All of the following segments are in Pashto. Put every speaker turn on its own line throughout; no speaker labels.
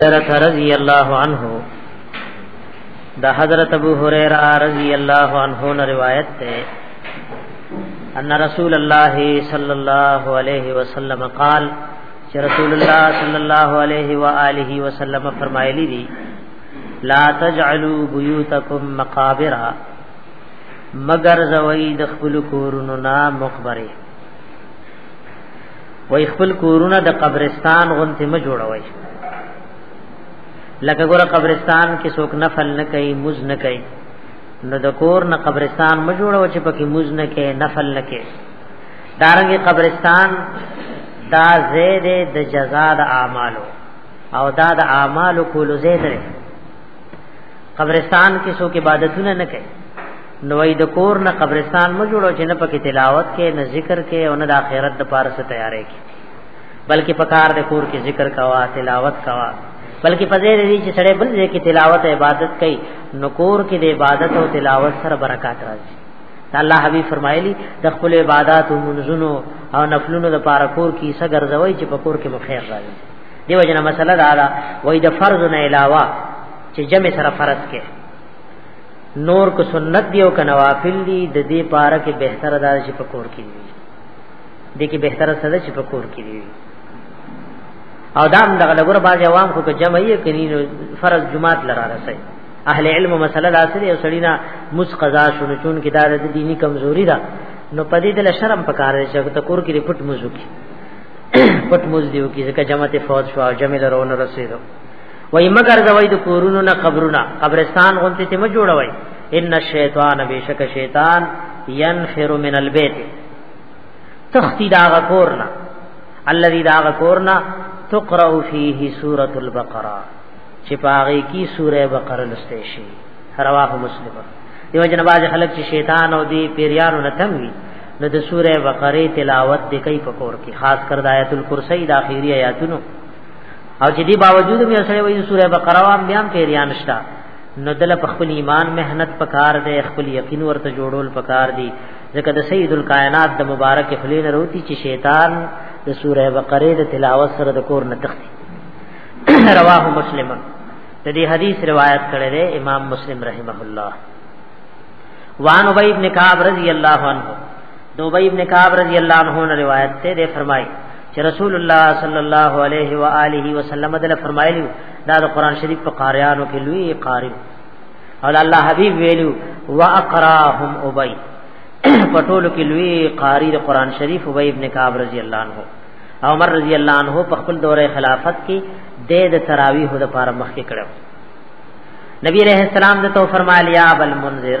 حضرت رضی اللہ عنہ دا حضرت ابو حریرہ رضی اللہ عنہ نے روایت ہے ان رسول اللہ صلی اللہ علیہ وسلم قال کہ رسول اللہ صلی اللہ علیہ والہ وسلم فرمائے لی دی لا تجعلوا بيوتكم مقابر مگر زوید خپل کورونو نا مقبره وای خپل کورونه د قبرستان غونته م جوړوي لکه ګوره قبرستان کې څوک نفل نه کوي مز نه کوي نو د کور نه قبرستان م جوړو چې پکې مز نه کوي نفل نه کوي دارنګه قبرستان دا زید د جزا د اعمالو او دا د اعمالو کولو زید لري قبرستان کې څوک عبادتونه نه کوي نو د کور نه قبرستان مو جوړو چې نه پکې تلاوت کې نه ذکر کې او نه د آخرت د پاره څه تیارې کې بلکې پکار د کور کې ذکر کوا تلاوت کوا بلکې په دې لري چې سړی بل ځای کې تلاوت عبادت کوي نو کور کې د عبادت او تلاوت سره برکات راځي الله حبیب فرمایلی د خپل عبادت او منځونو او نفلونو د پاره کور کې څه ګرځوي چې په کور کې مو خیر راځي دیو جنا مسله دا ده وای د فرض نه علاوه چې جمع سره فرض کې نور کو سنت دی او کنوافل دی د دې پاره کې بهتر دا چې په کور کې دی د کې بهتر سره چې په کور کې دی او دام دغه لګور باز عوام خو جمع یې کړي نو فرض جمعات لرا رسي اهل علم مسله دا سره یو سړی نه مس قضا شونه چون کې دا د دینی کمزوري ده نو پدې د شرم پکار دی چې ته کور کې پټ مزو کې پټ مز دیو کې ځکه جمعته فوج شو او جمع لرونه رسیدو وای مگر زوی د کورونو نه قبرونه قبرستان غونته ته مجوړوي ان الشیطان بیشک شیطان ينفر من البيت تختی دا غکورنا الذي دا غکورنا تقرأ فيه سورة البقرة چې پاغي کی سوره بقره لسته شي رواه مسلم دیو جن باز خلق چې شیطان او دی پیریانو نه تم وي نو د سوره بقره تلاوت د کوي پکور کې خاص کر د آیت الکرسی د اخیری آیاتونو او چې دی باوجود مې سره وایي سوره بقره وام بیا پیریان شتا نو دل په خپل ایمان مهنت پکار دی خپل یقین ورته جوړول پکار دی ځکه د سید الکائنات د مبارک خلین روتی چې شیطان د سوره بقره د تلاوت سره د کور نه تختی رواه مسلم د دې حدیث روایت کړی دی امام مسلم رحمه الله وان ابی ابن کعب رضی الله عنه دو ابی ابن کعب رضی الله عنه روایت ته دی فرمایي چې رسول الله صلی الله علیه و آله وسلم دله فرمایلی دا د قران شریف په قاریانو کې لوی قاری او الله حبیب ویلو واقراهم ابی پټولو کې لوی قاری د قران شریف ابی ابن کعب رضی الله عنه عمر رضی الله عنه په خپل دوره خلافت کې د د تراویح د پاره مخکې کړو نبی رحم السلام د تو فرمایا بل منذر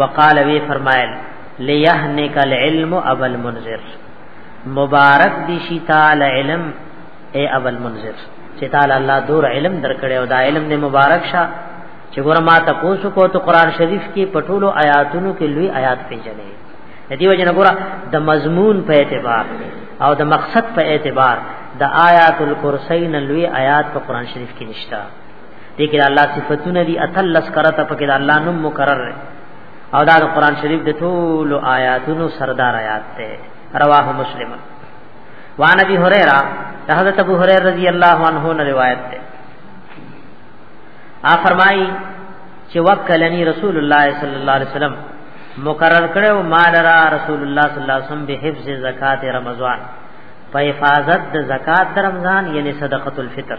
وقال وی فرمایل لیهنک العلم ابو المنذر مبارک دی شی تعالی علم اے ابو المنذر چې تعالی الله دور علم درکړي او دا علم دې مبارک شه چې ګور ما تاسو کو ته قران شریف کې پټولو آیاتونو کې لوی آیات پیژنې ندی وجنه ګور د مضمون په اعتبار او د مقصد په اعتبار د آیات الکرسی نه لوی آیات په قران شریف کې نشته دې کې الله صفاتونه دي اتلس کرته پکې د الله نوم مکرر دی او دا د قران شریف د ټول آیاتونو سردار آیات ته رواه مسلم وان ابي هريره حضرت ابو هريره رضی الله عنه نے روایت ده آ فرمای چې وکلنی رسول الله صلی الله علیه وسلم مقرر کړو مال را رسول الله صلی الله علیه وسلم به حفظ زکات رمضان په حفاظت د زکات رمضان یعنی صدقۃ الفطر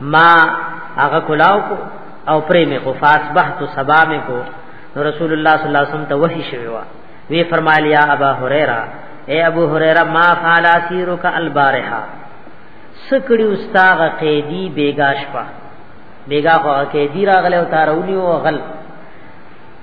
ما هغه کلاو کو او پرې مې خو فاس بحت سبا مې کو نو رسول الله صلی الله علیه وسلم ته وحی شوی وا وی فرمایلی یا ابا هريره اے ابو هريره ما فعل اسيرك البارحه سکړی استاغ قیدی بیگاش پا بیگا خو قیدی راغله او تارونی او غل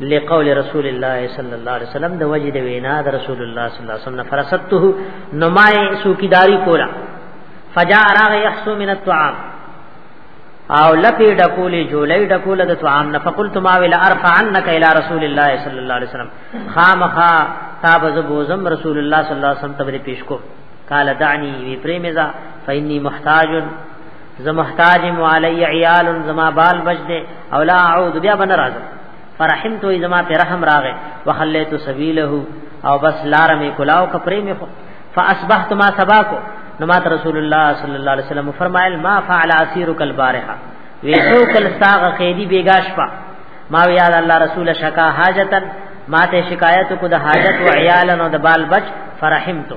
لقول رسول الله صلی الله علیه وسلم د وجه د وینا د رسول الله صلی الله علیه وسلم فرسته نمای سوکیداری کولا فجاء راغ يحسو من الطعام او لپی ډکولې جولې ډکوله د طعام نه فقلت ما ولا ارفع عنك الى رسول الله صلی الله علیه وسلم خامخا تاب زبوزم رسول الله صلی الله علیه وسلم تبری پیش کو قال دعني وی پریمزا فإني محتاج زمحتاج علی عیال زما بال بچ دے او لا اعود بیا بن راځم فرحمت زما پر رحم راغه وخلیت سبیله او بس لار می کلاو کپری می خو فاصبحت ما سبا کو نو مات رسول الله صلی الله علیه وسلم فرمایل ما فعل اسیرک البارحه ویسو کل ساغ قیدی بیگاش پا ما یاد الله رسول شکا حاجتن ما ته شکایت کو د حاجت و عیالن او د بال بچ فرحمتو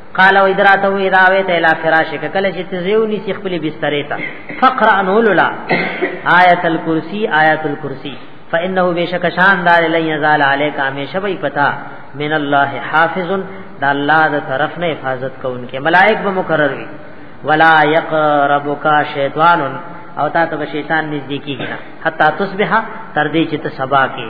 قال و ادراته اذا ويت الى فراشك کله چې تزيو نسی خپل بسترې ته فقرا انوللا آیت الکرسی آیت الکرسی فانه بشک شان دار لن يزال عليك همیشه وي پتا من الله حافظ دا الله د طرف نه حفاظت کوونکې ملائک به مقرر وي ولا يقربك شیطان او تا ته شیطان نږدې کیږي حتا تصبح تر دې چې ته سبا کې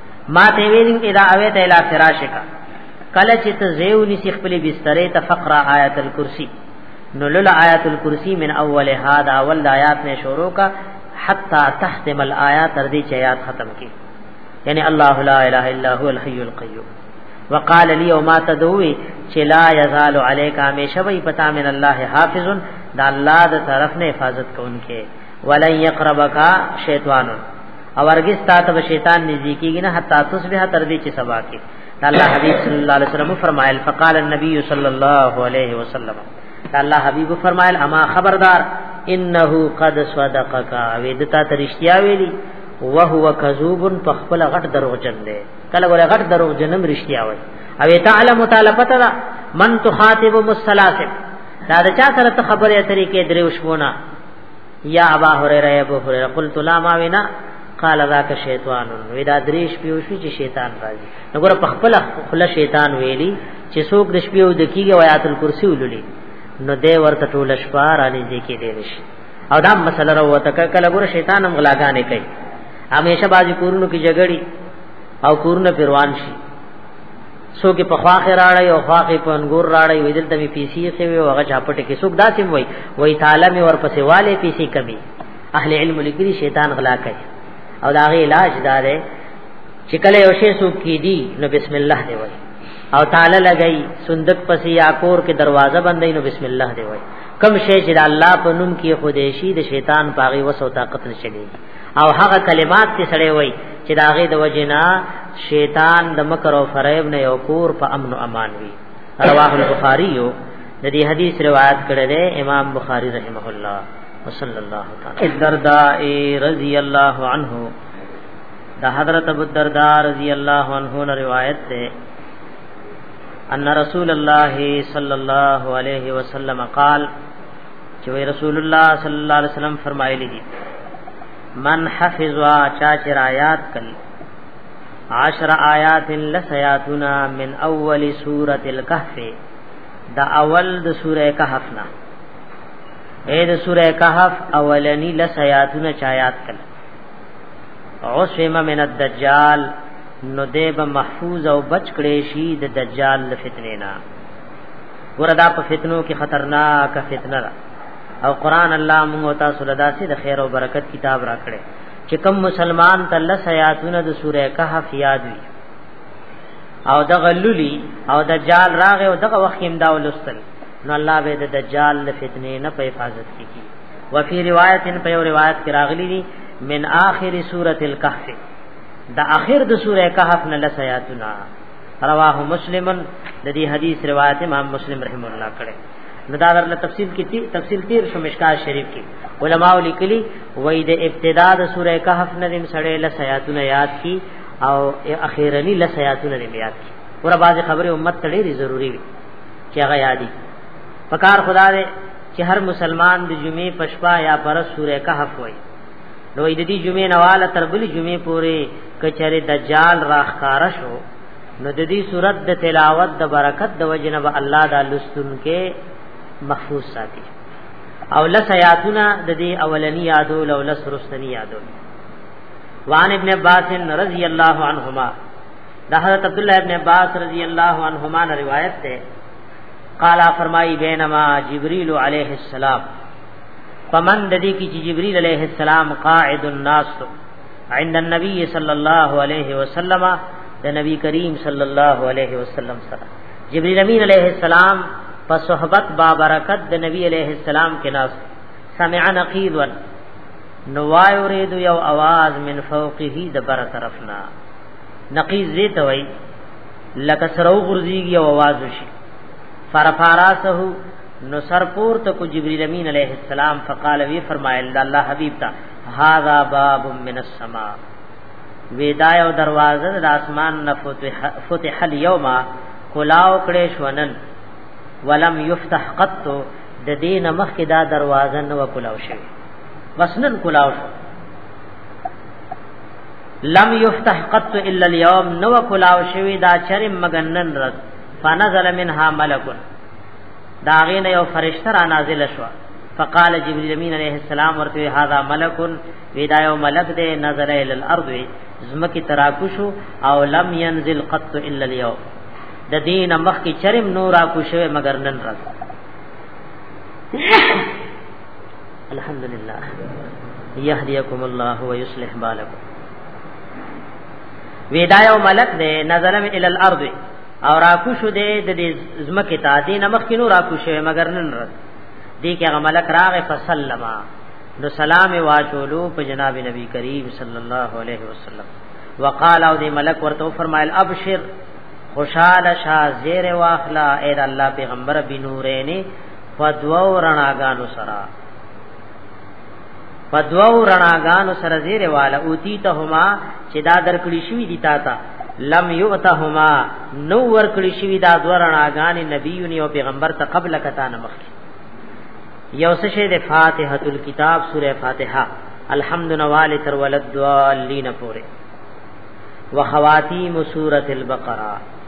ما ته ویل اذا اویت الى فراشک کله چې ته زیو نسی خپل بسترې ته فقرا آیت الکرسی نو لول آیت الکرسی من اول هذا اول آیات نه شروع کا حتا تختم الآیات تر دې چې آیات ختم کی یعنی الله لا اله الا هو الحي القيوم وقال لي وما تدوي چې لا يزال عليك همیشه وي پتا من الله حافظ دا الله د طرف نه حفاظت کوونکې ولن يقربك شیطانون او ورګس تا ته شیطان نږدې کیږي نه حتا تصبح تر دې چې سبا کې الله حبیب صلی الله علیه وسلم فرمایل فقال النبي صلی الله علیه وسلم الله حبیب فرمایل اما خبردار انه قد صدقك ویدتا ترشتیا ویلی وهو کذوب فخپل غټ دروغجن دی کله ګره غټ دروغجنم رشتیا وای او تعلم تعالی پتا دا من تخاطب مسلاسل دا چا سره خبره اترې کې دریوشونه یا ابا هريره ابو هريره قلت لا ما وینا قال ذاك شیطان ودا دریش پیو شو چې شیطان راځي نګور په خپل خپل شیطان ویلی چې څوک د شپې او د کیږي آیات الکرسی ولولي نو دې ورته ټول شپه رانی دې کې دې نشي او دا مسله راوته کله ګور شیطان هم غلاګانې کوي همیشه بازی کورونو کې جګړې او کورونه پیروان شي سو کې په خواخ راړی او خواخ په انګور راړی وې دلته می پیسې خې وي او هغه چاپټ کې څوک داسې وای وای تعالی می ورپسې والے پیسې کمی اهل علم لیکلي شیطان غلا کوي او دا غي علاج دا دی چې کله یو شی څوک کې دی نو بسم الله دی وای او تعالی لګی صندوق پسې یا کور کې دروازه بندې نو بسم الله دی وای کم شی چې الله په نوم کې خودیشي د شیطان پاغي وسو طاقت نشي او هغه کلمات چې سړی وای چې دا غي د وجنا شیطان د مکر او فریب نه یو کور په امن او امان وي رواه البخاری یو د دې حدیث روایت کړی دی امام بخاری رحمه الله وصلی الله تعالی الدرداء رضی الله عنه دا حضرت ابو الدرداء رضی الله عنه نے روایت ہے ان رسول الله صلی الله علیه وسلم قال چې رسول الله صلی الله علیه وسلم فرمایلی دي من حفظ وا چا چې آیات کړي عشر آیات لسیاتنا من اول سوره الكهف دا اول د سوره کهف نه اے د سوره کهف اولنی لسیاتنا چایات کل عصمه من الدجال نو دیب محفوظ او بچ کړي شي د دجال فتنه نه وردا په فتنو کې خطرناک فتنه ده او قران الله موږ ته سولدا سي د خیر او برکت کتاب راکړي چې کوم مسلمان ته لس آیاتونه د سوره کهف یاد وي او د غلولی او د جال راغه او دغه وخت هم دا ولستل نو الله به د دجال د فتنې نه په حفاظت کیږي وفي روایت ان په روایت کې راغلي دي من آخر سورۃ الکهف د اخر د سوره کهف نه لس آیاتونه رواه مسلم د دې حدیث روایت امام مسلم رحم الله کړه ندادر له تفصیل کې تی تفصیل تیر شو مشکات شریف کې علما لیکلي وای د ابتدا د سوره کهف نه دیم سړې له سیاتونه یاد کی او اخیرنی له سیاتونه دیم یاد کی ور باز خبره امت ته ډېری ضروری وي چې هغه یادي پکار خدا دې چې هر مسلمان د جمعې پښپا یا پر سوره کهف وای نو د دې جمعې نواله تر بلې جمعې پورې کچره دجال راخاره شو نو د دې صورت د تلاوت د برکت د وجنه به الله د لستون کې محفوظ ساتي او لس آیاتونه د دې اولنی یادو لو لس رستنی یادو وان ابن عباس رضی الله عنهما دا حضرت عبد الله ابن عباس رضی الله عنهما نے روایت ہے قال فرمائی بینما جبريل علیہ السلام فمن د دې کې چې جبريل عليه السلام قاعد الناس عند النبي صلى الله عليه وسلم د نبی کریم صلی الله علیه وسلم سره جبريل امين عليه السلام په صحبت با برکت د نبی عليه السلام کې ناس سمع نقيض ون نو وای اورید یو आवाज من فوقه د بر طرفنا نقيض دې ته وای لکه سرو غرزيږي او आवाज وشي فرفاراسه نو سر پور ته کو جبريل امين عليه السلام فقال وی فرمایل د الله حبيب تا هاذا باب من السماء ودا یو دروازه د اسمان نه فتح فتح اليوم کلاو کړي شونن ولم يفتح قط د دین مخ کې دا دروازه نه وکلاو شي بس نن کلاو شو لم يفتح قط الا اليوم نو کلاو شوی دا چرم مگنن رس فنزل منها ملکن دا غین یو فرشتہ را نازل شو فقال جبريل امين عليه السلام ورته هذا ملک ودا یو ملک دے نظر ال الارض زمکی تراکشو او لم ينزل قط الا اليوم د دین مخ کی چرم نور کو شوه مگر نن رات الحمدللہ یهدیکم الله ویصلح بالکم ودا یو ملک دے نظر ال الارض او راکو شو دې د دې زمکه ته دې نمخ کینو راکو شوی مگر نن رات دې کې هغه ملک راغه فسلما نو سلام واچولو په جناب نبی کریم صلی الله علیه وسلم وقال او دې ملک ورته فرمایل ابشر خوشاله شا زیر واخلا اے الله پیغمبر بنورین فدوا ورناګانو سرا فدوو رناګانو سره زیره والا اوتی ته هما چې دا درکړی شوی دی تا ته لم یؤتهما نو ورکړی شوی دا دوه رناګان نبیونی او پیغمبر ته قبل کتا نه مخکې یو څه شه د فاتحه الکتاب سوره فاتحه الحمد نوال تر ولد دوالین پوره وخواتیم سوره البقره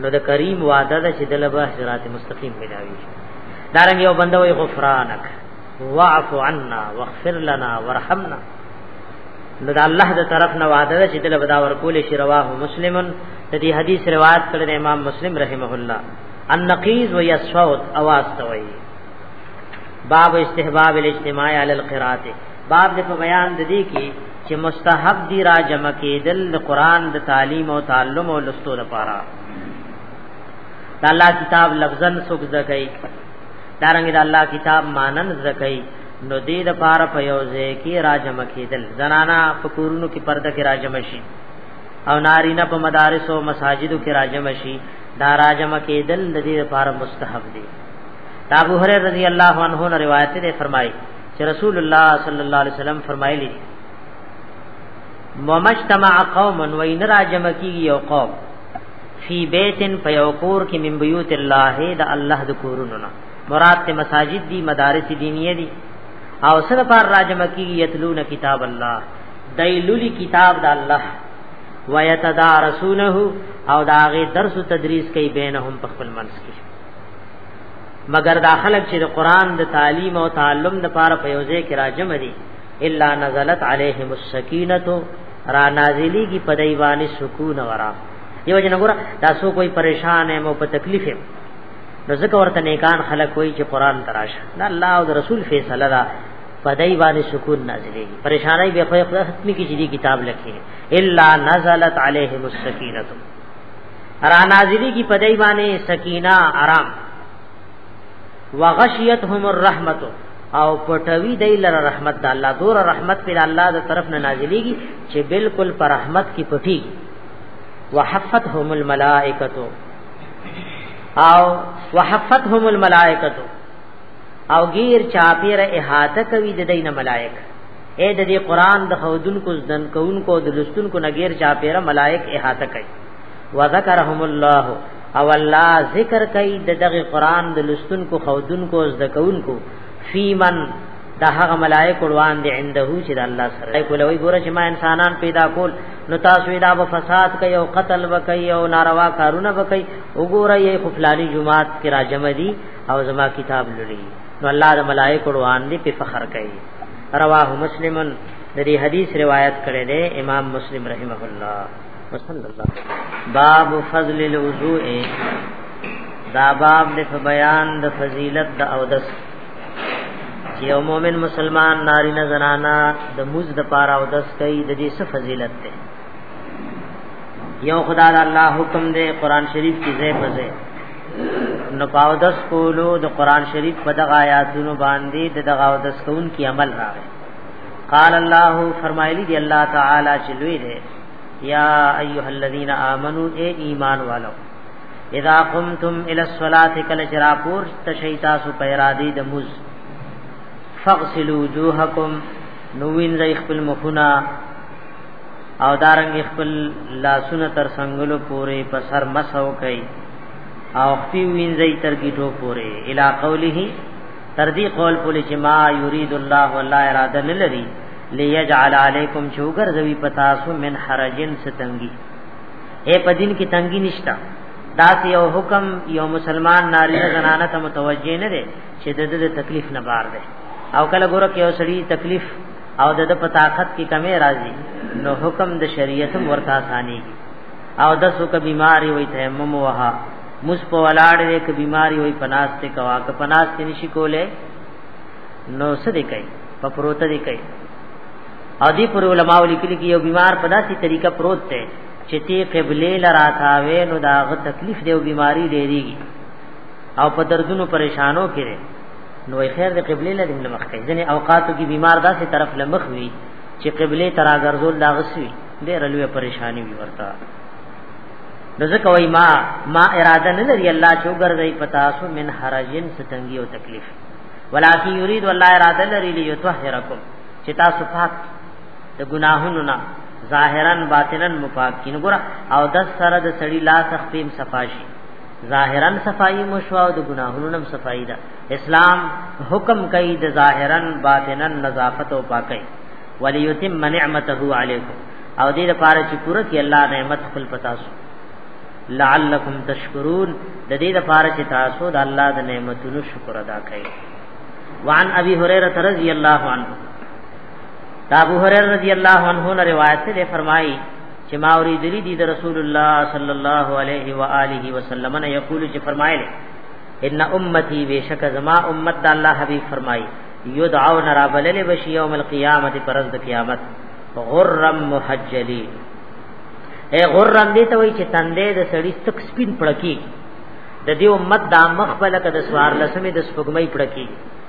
نو د کریم وعده ده چې دله به صراط مستقیم ملاوي دارنګ یو بنده وي غفرانک واعف عنا واغفر لنا وارحمنا نو د الله د طرف نه وعده ده چې دله به دا ورکول شي رواه مسلمن د دې حدیث روایت کړی د امام مسلم رحمه الله النقیز و یسفوت اواز توي باب استحباب الاجتماع علی القراءه باب دې په بیان د دې کې چې مستحب دی را جمع کېدل د قران د تعلیم او تعلم او لستو لپاره د الله کتاب لفظن سوک زکای دارنګ د الله کتاب مانن زکای نو دې د پاره په یو ځای کې را جمع کېدل زنانا په کورونو کې پرده کې را جمع شي او نارینه په مدارس او مساجدو کې را جمع شي دا را جمع کېدل د دې لپاره مستحب دی ابو هريره رضی الله عنه روایت ده فرمایي چې رسول الله صلی الله علیه وسلم فرمایلی ومجتمع قوم وین راجم کی یو قوم فی بیتن فیوقور کی من بیوت الله د الله د کورونو نه مراد ته مساجد دی مدارس دینیه دی او سره پر راجم کی یتلون کتاب الله دایلولی کتاب د الله ویتدارسونه او داغه درس تدریس کوي بینهم په خپل منځ کې مگر دا خلک چې د قران د تعلیم او تعلم د پاره په یوځای کې راجم دي الا نزلت عليهم السکینه را نازلی کی په دیوانه سکون ورا دیو جن ګور تاسو کوئی پریشان ہے مو په تکلیف ہے نو ځکه ورته نیکان خلک وایي چې قران تراشه دا الله او رسول فیصله ده په دای باندې سکون نازلېږي پریشانای به خو ختمي کې چې کتاب لکه الا نزلت عليهم السکینه را نازلی کی پدای باندې سکینه آرام وغشیتهم الرحمت او پټوی دی لره رحمت د الله دور رحمت پر الله د طرف نه نازلیږي چې بالکل پر رحمت کی پټی وحفتهم الملائکه او وحفتهم الملائکه او غیر چاپیر احاطه کوي د دین ملائکه اے د دې قران د خودونکو زدن کوونکو د لستونکو نګیر چا پیره ملائک احاطه کوي وذکرهم الله او الله ذکر کوي د دغه قران د لستونکو خودونکو زده کوونکو فیمن دا هغه ملائک روان دي عنده چې د الله سره کولوي ګوره چې ما انسانان پیدا کول نو تاسو دا به فساد کوي او قتل وکي او ناروا کارونه وکي وګوره یې خفلانی جماعت کې راجم دي او زما کتاب لولي نو الله د ملائک روان دي په فخر کوي رواه مسلم د دې حدیث روایت کړی دی امام مسلم رحمه الله وصلی الله باب فضل الوضوء دا باب د بیان د فضیلت د اودس یو مؤمن مسلمان ناری نه زنانا د موز د پاره اودس کوي د دې څه فضیلت ده یو خدا د الله حکم دی قران شریف کې ځای په ځای نو پاودس کولو د قران شریف په دغه آیاتونو باندې د دغه اودس کون کی عمل راغی قال الله فرمایلی دی الله تعالی چې لوی دی یا ایها الذین آمنو اے ایمان والو اذا قمتم الى الصلاه کل جراپور تشیتا سو پیرادی د مز فغسلوا وجوهکم نوین زیخ بالمخنا او دارنګ خپل لاسونه تر څنګلو پورې په سر مسو کوي او خپل منځي تر گیټو پورې الی قوله تر دې قول پورې چې ما یرید الله والله اراده نه لري لیجعل علیکم چوګر زوی پتا سو من حرجن ستنګي اے پدین کی تنګي نشتا دا یو حکم یو مسلمان ناری زنانه ته متوجه نه دي چې د دې تکلیف نه بار دي او کله ګوره کې یو سړی تکلیف او د په طاقت کې کمی راځي نو حکم د شریعت ورته اساني او د سو ک بیماری وي تیمم وها مس په ولاړ دې ک بیماری وي پناست کوا ک پناست نشي کوله نو څه دې کوي په پروت دې کوي او دې پر علماء لیکلي کې یو بیمار په داسې طریقه پروت دی چې تی قبله لرا تاوي نو داغه تکلیف دی او بیماری ډېریږي او په دردونو پریشانو کې نو خیر د قبله لري د مخ کې ځنه اوقاتو کې بیمار داسې طرف لمخ وي چې قبله ترا ګرځول دا غسوي ډېر لوی پریشانی وي ورته نو ځکه وای ما ما اراده نه لري الله چې وګرځي پتا سو من حرجن ستنګي او تکلیف ولکن یرید والله اراده لري لیطهرکم چې تاسو پاک د ګناهونو نه ظاهرا باطنا مفاق کین ګره او د سره د سړی لاس خپل صفاشي ظاهرا صفائی مشوا او د ګناهونو نم صفائی ده اسلام حکم کوي د ظاهرا باطنا نظافت او پاکي وليتم نعمته عليكم او دې لپاره چې پوره کې الله نعمت خپل پتا سو لعلکم تشکرون د دې لپاره چې تاسو د الله د نعمتونو شکر ادا کړئ وعن ابي هريره رضی الله عنه دا ابو هريره رضی الله عنه نه روایت ده فرمایي چې ما اوریدلی دي د رسول الله صلی الله علیه و آله وسلم نه یقول چې فرمایله ان امتی بیشک زما امت د الله حبیب فرمایي یدعون رابلل بشی یوم القیامت پرز د قیامت غرم محجلی اے غرم دې ته وای چې تندې د سړی تک سپین پړکی د دې امت د مخ په لکه د سوار لسمې د سپګمۍ پړکی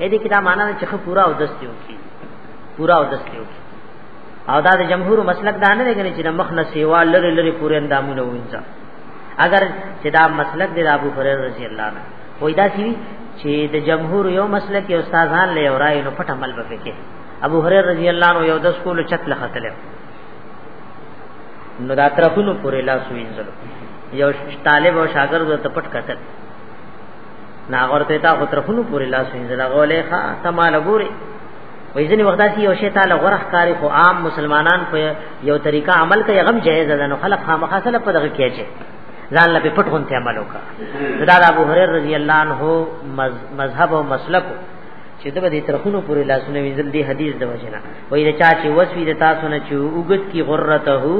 اې دې کتاب معنا چې خو پورا او دست یو کی پورا او دست یو کی او دا د جمهور مسلک دا نه لګنې چې د مخ نه سیوا لری لری پورې اندامونه وینځه اگر چې دا مسلک دی د ابو هريره رضی الله عنه وای دا سی چې د جمهور یو مسلک یو استادان له اورای نو پټ عمل به کې ابو هريره رضی الله عنه یو د سکول چت لختل نو دا ترخونو پورې لاس وینځلو یو طالب او شاګرد ته پټ کتل نا ورته تا خو ترخونو پورې لاس وینځل غولې ښا ته مال ګوري وې ځنې وخت داسي یو شی تعالی غره ښکاری خو عام مسلمانان په یو طریقه عمل کوي غم جایز ده نو خلک خامخا سره په دغه کې چي ځان لپاره پټ غونته عمل وکړه دا د ابو هريره رضی الله عنه مذهب او مسلک چې د دې ترخونو پورې لاسونه وینځل دی حدیث د وجنه وې دا چا چې وسوي د تاسو نه چې وګت کی غرته هو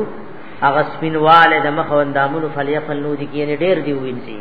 اغه سپینواله د مخ وندامونو فلیفل نو دي کې ډېر دی وینځي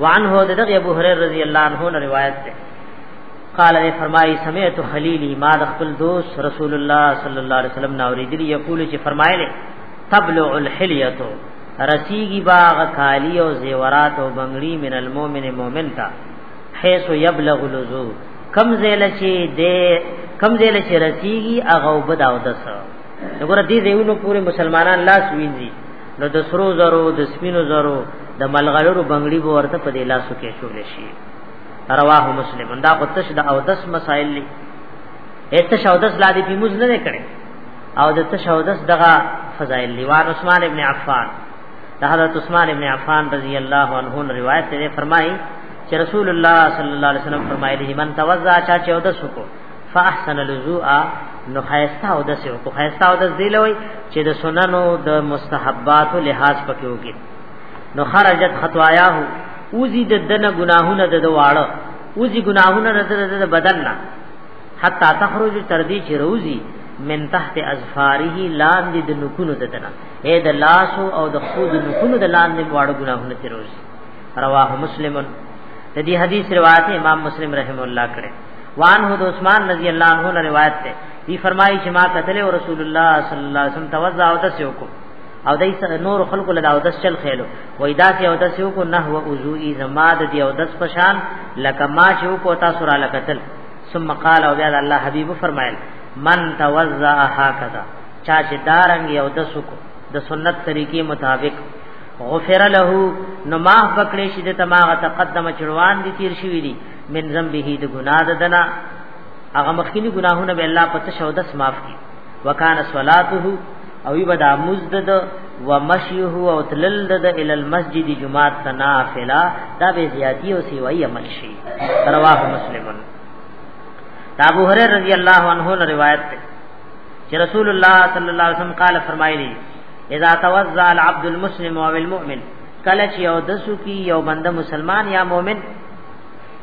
وعنه دغه ابو هريره رضی الله عنه روایت ده قال نے فرمائی سمعت خلیلی ما د خپل دوست رسول الله صلی الله علیه وسلم ناوری دی یقول چې فرمایله تبلع الحلیتو رسیږي باغ کالی او زیورات او بنگړي من المؤمن مؤمن تا حيث يبلغ لزو کم زیل چې د کم زیل چې رسیږي اغه وبداو دس وګوره دې دیونو پورې مسلمانان لاس وینځي نو د سرو زرو د سپینو زرو د ملغلرو بنگړي به ورته په دې لاسو کې شول شي رواه مسلم دا خو تش د او دس مسائل لې اته شاو دس لا دې په موږ نه کړي او د تشاو دس دغه فضائل لیوان عثمان ابن عفان د حضرت عثمان ابن عفان رضی الله عنه روایت ته فرمایي چې رسول الله صلی الله علیه وسلم فرمایلی من توضا چا 14 کو فاحسن الوضوء نو خیستا او د سیو کو خیستا او د ذیلوی چې د سننو د مستحبات لحاظ پکې وګي نو خرجت خطاياه اوزی د دنه گناهونه د واړه اوزی گناهونه د بدن نه حتا تخرج تر دې چې روزي من تحت ازفاره لاندې د نکونو د دنا اے د لاس او د خود نکونو د لاندې واړو ګناهونه تیروز رواه مسلمن د دې حدیث روایت امام مسلم رحم الله کړه وانه د عثمان رضی الله عنه له روایت ده دی فرمایي چې ما قتل او رسول الله صلی الله علیه وسلم توزع او دسیو کو او دای نور خلق له او دس چل خېلو وای دا چې او دسیو کو نه و عضوی زماد دی او دس پشان لکه ما چې کو تاسو را لقتل ثم قال او بیا الله حبیب فرمایل من توزع هکذا چا چې دارنګ او دسو کو د سنت طریقې مطابق غفر له نو ما پکړې شي د تماغه تقدم چړوان دي تیر شي وی دي من ذنبه د ګناه ددنا هغه مخکینی ګناهونه به الله پته شو داس معاف کی وکانه صلاته او یبدا مزدد و مشیه او تلل د ال المسجد جمعه تنافلا دا به زیاتی او سیوای عمل شي رواه مسلمن دا ابو هريره رضی الله عنه نے روایت ہے کہ رسول اللہ صلی اللہ علیہ وسلم قال فرمایلی اذا توضا العبد المسلم او المؤمن کله چې یو دسو کی یو بنده مسلمان یا مؤمن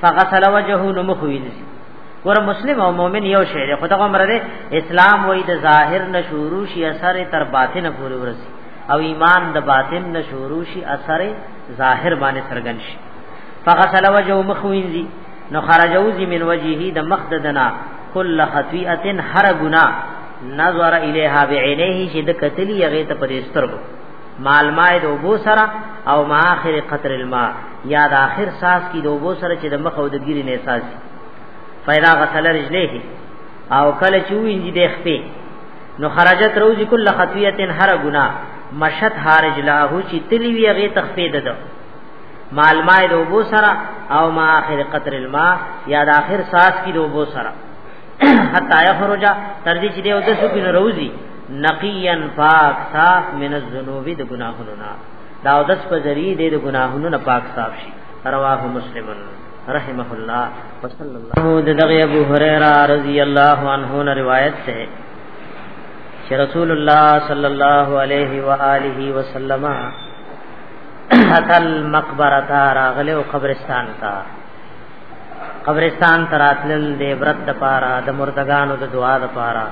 فغسل وجهه نو مخ وینځي ور مسلم او مؤمن یو شی دی خدای عمر دی اسلام وای د ظاهر نشورو شی اثر تر باطن پورې ورسی او ایمان د باطن نشورو شی اثر ظاهر باندې سرګن شي فغسل وجه مخ وینځي نو خرجوز من وجهه د مخ ددنا کل خطیئه هر گنا نظر الیها بعینه چې د قتلی هغه ته پرې سترګو مال ماء د وبو سره او ما اخر قطر الماء یا د اخر ساس کی د وبو سره چې د مخ او د ګیری نه ساس فیدا غسل رجلیه او کله چې وینځي د خپې نو خرجت روزی کل خطیه هر گنا مشت حارج له چې تلی وی غي تخفی ده ده مال ماء د وبو سره او ما اخر قطر الماء یا د اخر ساس کی د وبو سره حتا یخرج تر دې چې دی او د سو کې روزي نقیا پاک صاف من الذنوب د ګناهونو نه دا او دس په ذریعہ د ګناهونو نه پاک صاف شي رواه مسلمن رحمه الله وصلی الله د دغه ابو هريره رضی الله عنه نه روایت ده چې رسول الله صلی الله علیه و آله وسلم حتل مقبره تا راغله او قبرستان تا قبرستان تراتلل د عبرت د پاره د مردگانو د دعا د پاره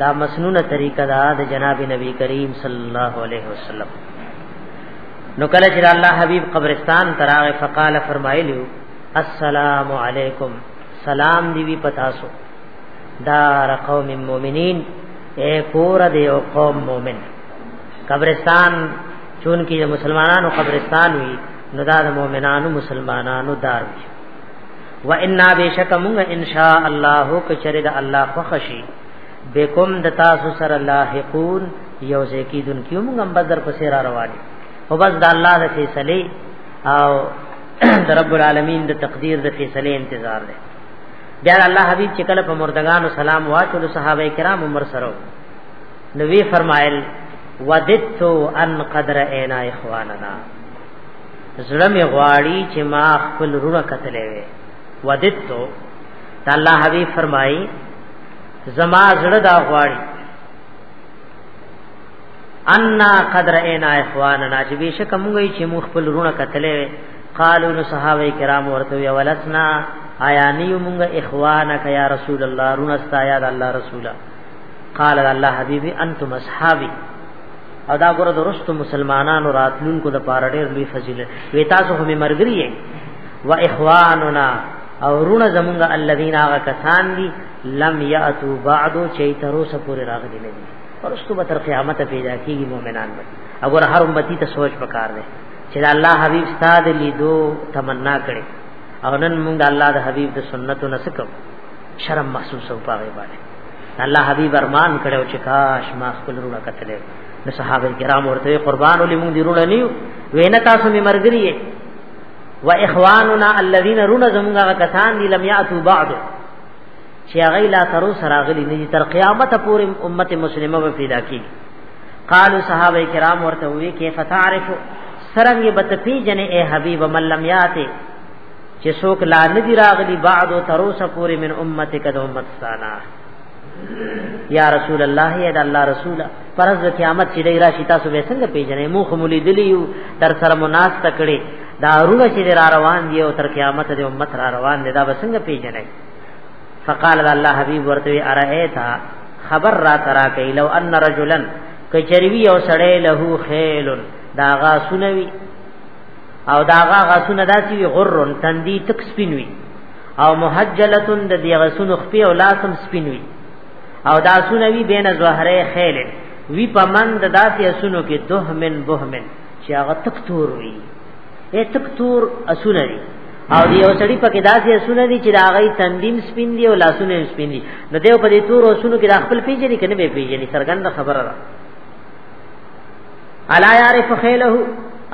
دا مسنونه طریقه دا د جناب نبی کریم صلی الله علیه وسلم نو کله چې الله حبیب قبرستان تراغه فقال فرمایلیو السلام علیکم سلام دی وی پتا سو دار قوم مومنین اے کور دی او قوم مومن قبرستان چون کې مسلمانانو قبرستان وی نو دا د مؤمنانو مسلمانانو دار دی و ان بشک مونږ ان شاء الله کچره د الله خوشي بكم د تاسو سره لاحقون یو ځکی دن کیو مونږ هم بدر پسې را روان دي او بس د الله د فیصله او د رب العالمین د تقدیر د فیصله انتظار دی بیا الله حبیب چې کله په مردگانو سلام واچول صحابه کرام عمر سره نو وی فرمایل وددت ان قدر اینا اخواننا زړه می غواړي چې ما خپل رونه کتلې وي وددت الله حبیب فرمایي زما زړه دا غواړي ان قدر اینا اخواننا چې بشک موږ یې چې موږ خپل رونه کتلې وي قالو نو صحابه کرام ورته وی ولتنا آیا نیو مونږ اخوانک یا رسول الله رونستا یا الله رسولا قال الله حبيبي انتم اصحابي او دا ګره درست مسلمانانو راتلونکو د پاره ډېر لوی فضیلت وی تاسو هم مرګري یې و اخواننا او رونه زمونږ الذين هغه کسان دي لم ياتو بعد چي تر اوسه پورې راغلي نه دي ورستو به تر قیامت پیدا کیږي مؤمنان به اگر هر امتی ته سوچ پکار دی چې الله حبيب استاد لیدو تمنا کړي او نن موږ الله د حبيب د سنتو نسکو شرم محسوسو پاغه باندې الله حبیب ارمان کړو چې کاش ما خپل رونه کتلې نو صحابه کرام ورته قربان ولې مونږ دی رونه نیو وینا تاسو می مرګري و اخواننا الذين رون زمغه کسان دي لم ياتوا بعد چې هغه لا ترو سراغلی نه تر قیامت پورې امت مسلمه به پیدا کی قالوا صحابه کرام ورته وی کې فتعرف سرنګ بت پی جن اے حبیب ملم یاته چې څوک لا نه دی راغلی بعد او تر اوسه پورې من امته کده امت سانا یا رسول الله یا د الله رسول پرز قیامت چې دی راشي تاسو به څنګه پیژنې مو خمولې دلیو تر سره مناس تکړه دا رونه چې را روان دی او تر قیامت د امت را روان دی دا به څنګه پیژنې فقال الله حبيب ورته ارایتا خبر را ترا کوي لو ان رجلن کچریوی او سړی له خیلن داغا سنوي او داغه غسونه داسي وي غرن تندي تک سپینوي او محجلتن د دې غسونو خپې او لاسم سپینوي او دا سنوي بین زهره خیل وی پمند داسي اسونو کې دهمن بهمن چې هغه تک تور وي اے تک تور اسونه دي او دی یو سړی پکې داسې اسونه دي چې دا غي تندیم سپین دي او لاسونه یې سپین دي نو دیو په دې تور اسونو کې د خپل پیژنې کنه به پیژنې سرګند خبره ده الا يعرف خيله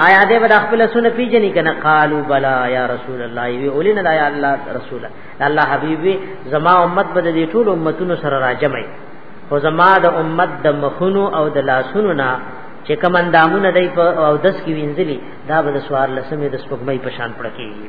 آیا دې به خپل سونه پیجنې کنه قالو بلا یا رسول الله وی اولین لا یا الله رسول الله حبیبی زما امت بده دې ټول امتونو سره راجمای خو زما د امت د مخونو او د لاسونو نه چې کوم اندامونه دای په او دس کې وینځلي دا به د سوار لسمې د سپګمۍ په شان پړکیږي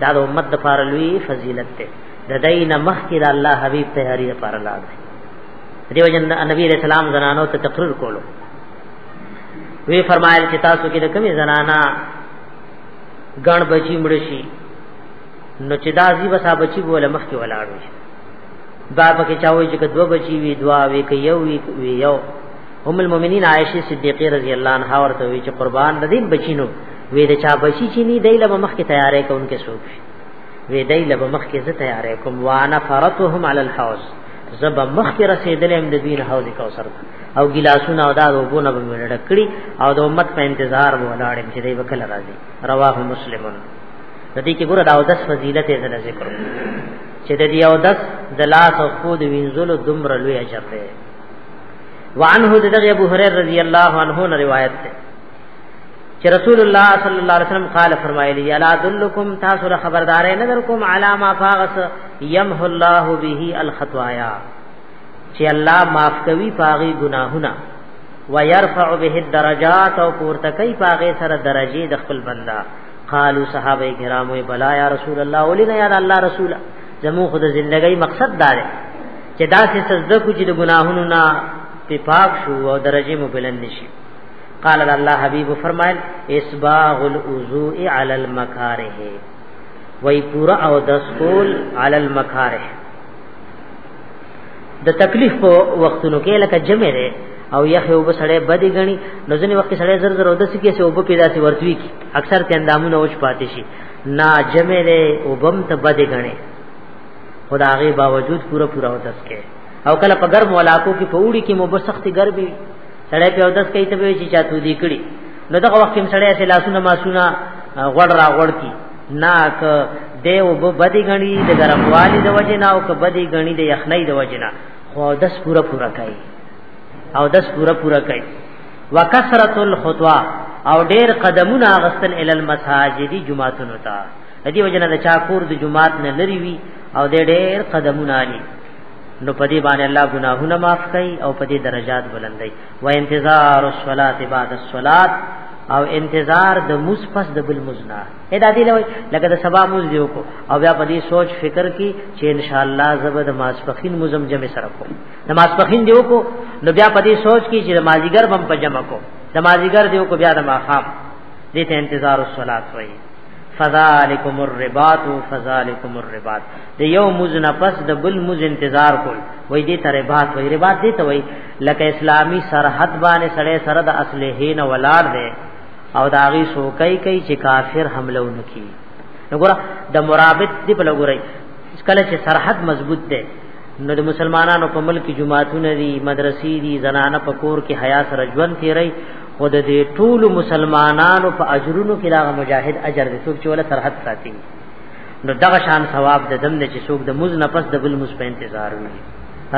دا د امت د پاره لوی فضیلت ته د دین مخ کې د الله حبیب ته هری لپاره لاړ دی دیو جن نبی رسول الله زنانو ته تقریر کولو وی فرمایل چې تاسو کې د کمی زنانا ګڼ بچی مړ شي نو چې دا زی وسا بچی بوله مخ کې ولاړ شي دا پکې چاوي چې دو بچی وی دوا وی کې یو وی یو ام المؤمنین عائشه صدیقه رضی الله عنها ورته وی چې قربان د دې بچینو وې د چا بچی چې ني دی لبه مخ کې تیارې کوونکې سوچ وې دی لبه مخ کې زه تیارې کوم وانا فرتهم علی الحوض زب مخ کې رسیدلم د دین حوض کوثر او ګلاسونه او دا وګونه به مړه کړی او د امت په انتظار و لاړم چې دی وکړه راځي رواه مسلمون د دې کې ګوره دا او داس فضیلت یې زنه ذکر چې د دې او داس د لاس او خود وینځلو دومره لوی اجر دی وعنه د ابو هريره رضی الله عنه روایت ده چې رسول الله صلی الله علیه وسلم قال فرمایلی الا ادلکم تاسو را خبردارې نه درکوم علامه فاغس یمح الله به الخطایا چې الله معاف کوي پاغي ګناهونه ويرفع به الدرجات او پورته کوي پاغي سره درجه د خپل بندا قالو صحابه کرامو بلا یا رسول الله ولنا یا الله رسول زمو خود زندګۍ مقصد دار چې دا سه سجده کو چې د ګناهونو نه په پاک شو او درجه مو بلند نشي قال الله حبیب فرمایل اسباغ الوضوء علی المکاره وای پورا او د سکول علی المکاره د تکلیف په وختونو کې لکه جمع ده او یخه وب سړې بدی غني نو ځنی وخت سړې زر زر ودس کې سه وب پیدا سي ورتوي کی اکثر ته اندامونه وچ پاتې شي نا جمع ده او بم ته بدی غني خدای غي باوجود پورا پورا ودس کې او کله په ګرم ولاکو کې په وړي کې مو به سختي ګرمي سړی په اودس کوي ته به چې چاتو دی کړي نو دغه وخت کې سړی سه لاسونه ماسونه غړ را غړ کی ناک دی او به بدی غنی د ګرموالي د وجه نه او که بدی غنی د یخنۍ د وجه نه خو دس پورا پورا کوي او دس پورا پورا کوي وکثرت الخطوا او ډیر قدمونه غسل ال المساجد جمعتون تا دې وجه نه د چا کور د جمعات نه لری وی او د ډیر قدمونه علی نو پدی باندې الله گناهونه معاف کوي او پدی درجات بلندي و انتظار الصلاه بعد الصلاه او انتظار د موس پس د بل مزنا ادا دی لوي لکه د سبا موز دیو کو او بیا پدی سوچ فکر کی چې ان شاء الله زبد ماسپخین مزم جمع سره کو د ماسپخین دیو کو نو بیا پدی سوچ کی چې د مازیګر بم په جمع کو د مازیګر دیو کو بیا د ماخام دې ته انتظار الصلاه وایي فذالکم الرباط فذالکم الرباط د یو موز نه پس د بل موز انتظار کول وای دې ترې بات وای ربات دې ته وای لکه اسلامی سرحد باندې سړې سره د اصله نه ولاړ دی او دا غي سوکای کوي چې کافر حمله ونکي وګوره د مرابط دی په لګورای کله چې سرحد مضبوط دی نو د مسلمانانو په ملک جماعتونه دي مدرسې دي زنانه په کور کې حیا سره ژوند تیری او د دې ټول مسلمانانو په اجرونو کې دا مجاهد اجر دي څوک چې ولا سرحد ساتي نو دغه شان ثواب د دم نه چې څوک د مز نه پس د بل مز په انتظار وي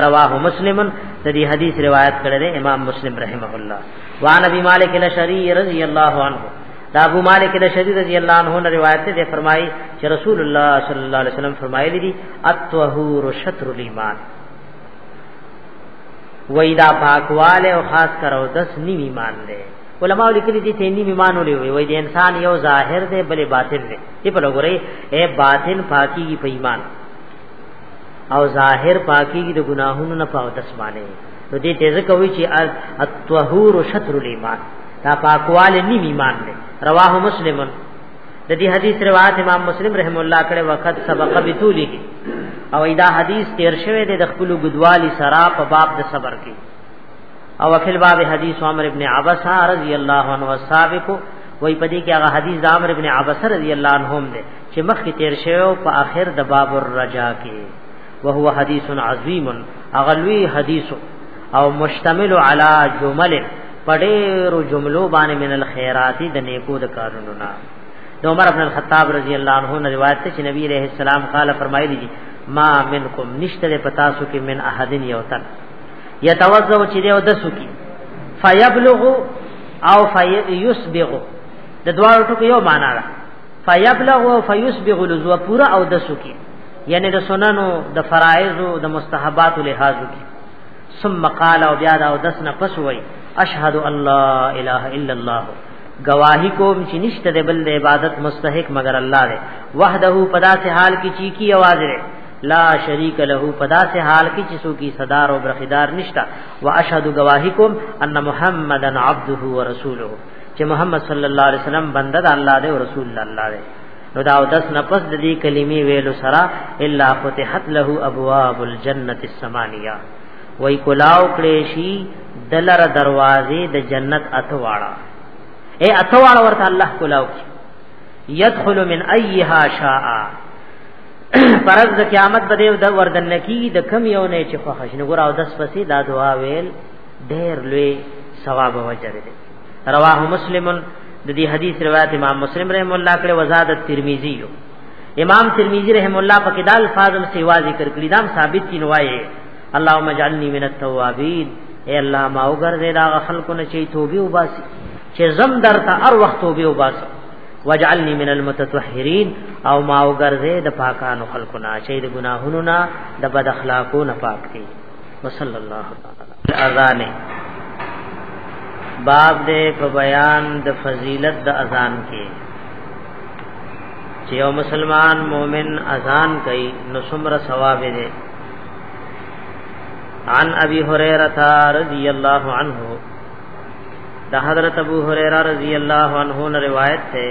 رواه مسلم د دې حدیث روایت کړی دی امام مسلم رحمه الله وان ابي مالک الاشعري رضی الله عنه دا ابو مالک الاشعري رضی الله عنه نے روایت ده فرمایي چې رسول الله صلی الله علیه وسلم فرمایلی دي الطهور شطر الايمان وېدا پاکواله او خاص کر او دس نیم ایمان ده علماء لیکلي دي چې نیم ایمان ولې وي وې د انسان یو ظاهر ده بلې باطن ده دی په لګورې اے باطن پاکیږي په ایمان او ظاهر پاکیږي د ګناهونو نه پاو تسمانه نو دې تیزه کوي چې الطهور شطر الایمان دا پاکواله نیم ایمان دی رواه مسلمن د دې حدیث روایت امام مسلم رحم الله کړه وقت سبق بتوله او دا حدیث تیر شوی دی د خپل ګدوالی سرا په باب د صبر کې او فی الباب حدیث عمر ابن عبس رضی الله عنه والسابق وای پدې کې هغه حدیث د عمر ابن عبس رضی الله عنه هم ده چې مخکې تیر شوی په آخر د باب الرجا کې وهو حدیث عظیم اغلوی حدیث او مشتمل علی جمل پډېرو جملو باندې من الخيرات د نیکو د کارونو نه د عمر ابن الخطاب رضی الله عنه نه روایت ته چې نبی عليه السلام قال فرمایلی دي ما منکم نشته پتا سو کې من احدن یوتن یتوزو چې دی او د سکی فیبلغ او فیسبغ د دواړو ټکو یو معنا ده فیبلغ او فیسبغ لزو پورا او د سکی یعنی د سننو د فرایض او د مستحبات لحاظ کی ثم قال او بیا دا او دس نه پس وای اشهد الله اله الا الله گواہی کوم چې نشته د بل عبادت مستحق مگر الله دی وحده پدا سے حال کی چی کی आवाज ره لا شریک له پدا سے حال کی چسو کی صدار او برخدار نشتا واشهد گواہی کوم ان محمدن عبده ورسوله چې محمد صلی الله علیه وسلم بنده د الله دی او رسول الله دی نو دا او دس نفس د دې کلمې ویلو سره الا فتحت له ابواب الجنه الثمانيه وای کلاو کړي شي دلر دروازې د جنت اتواړه اے اتواړه ورته الله کلاو کی يدخل من ايها شاء فرض د قیامت په دې د وردن کی د کم یو نه چې خو خشن ګور او دس پسې دا دعا ویل ډېر لوی ثواب وجره دي رواه مسلم د دې حدیث روایت امام مسلم رحم الله کړه وزاد ترمذی یو امام ترمذی رحم الله په کدال فاضل سیوا ذکر کړی دا ثابت کی نوایه اللهم اجعلنی من التوابین اے الله ما وګرځې دا خلکو نه چي توبه وباسي چې زم درته هر وخت توبه وباسي وجعلنی من المتطهرین او ما وګرځې د پاکانو خلکو نه چې د ګناهونو نه د بد اخلاقو نه پاک دي وصلی الله تعالی اذان باب دې په بیان د فضیلت د اذان کې چې یو مسلمان مؤمن اذان کوي نو څومره ثواب دی عن ابي هريره رضي الله عنه دا حضرت ابو هريره رضی الله عنه نے روایت ہے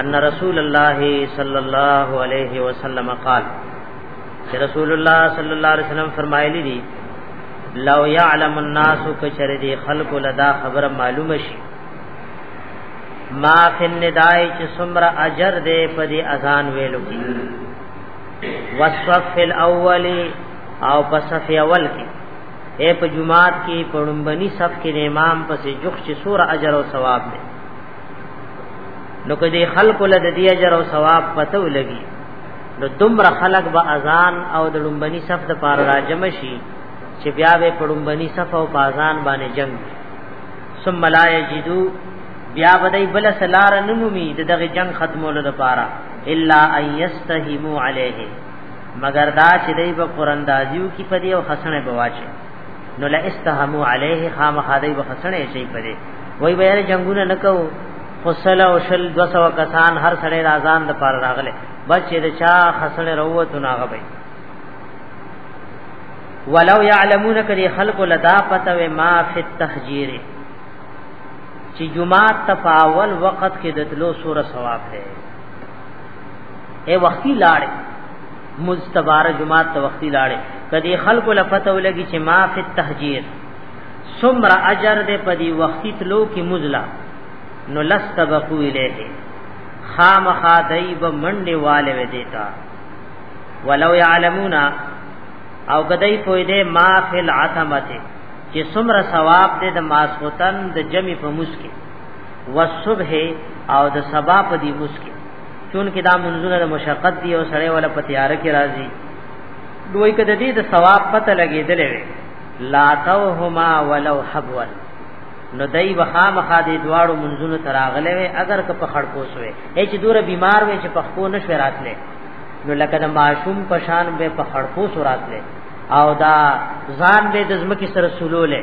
ان رسول الله صلی الله علیه وسلم قال کہ رسول الله صلی الله علیه وسلم فرمایلی دی لو يعلم الناس کچر دی خلق لدا خبر معلوم شي ما فی الندای چې سمرا اجر دې په دې اذان ویلو کې وصف الاول او پسف اول کې اے په جمعات کې پړمبني صف کې امام پسې جوخ چې سور اجر او ثواب دی نو کدی خلق له دې اجر او ثواب پته ولګي نو دومره خلق به اذان او د لومبني صف د پار راجم شي چې بیا به پړمبني صف او پازان باندې جنگ ثم لا یجدو بیا بدای بل سلار نمومی دغه جنگ ختمولو لپاره الا ایستهمو علیه مگر دا چې دی به قراندازیو کې پدی او حسنه بواچي نو لا استهمو علیه خامخادی به حسنه شي پدی وای به یې جنگونه نکاو فصل او شل 200 کسان هر سړی راځان د پار راغله بچ د چا حسنه روت ناغه به ولو يعلمون کدي خلق لدا پتو ما فی التحجیر چې جمعه تفاول وخت کې د تلو سور ثواب دی اے وختي لاړې مستبار جمعات ته وختي لاړې کدی خلق لفته ولګي چې ما فی التهجیر سمر اجر دې پدی وختي تلو کې مزلا نو لستبقو الیه خامخا دایب منډه والے و دیتا ولو یعلمون او کدی پوی دې ما فی العتمه چې سمر ثواب دې د ماسوتن د جمی په مسکه والصبح او د سبا په دی موس کې چون کې دا منځونه د مشقت دی او سره ولا په تیار کې راځي دوی کده دې د ثواب پته لګېدلې لا توهما ولو حبول نو دای وخامخا دې دواړو منځونو تراغلې وي اگر که په خړپوس وي هیڅ دور بیمار وي چې په خو نشو راتلې نو لکه د معشوم پشان به په خړپوس راتلې او دا ځان به د زمکه سره سلولې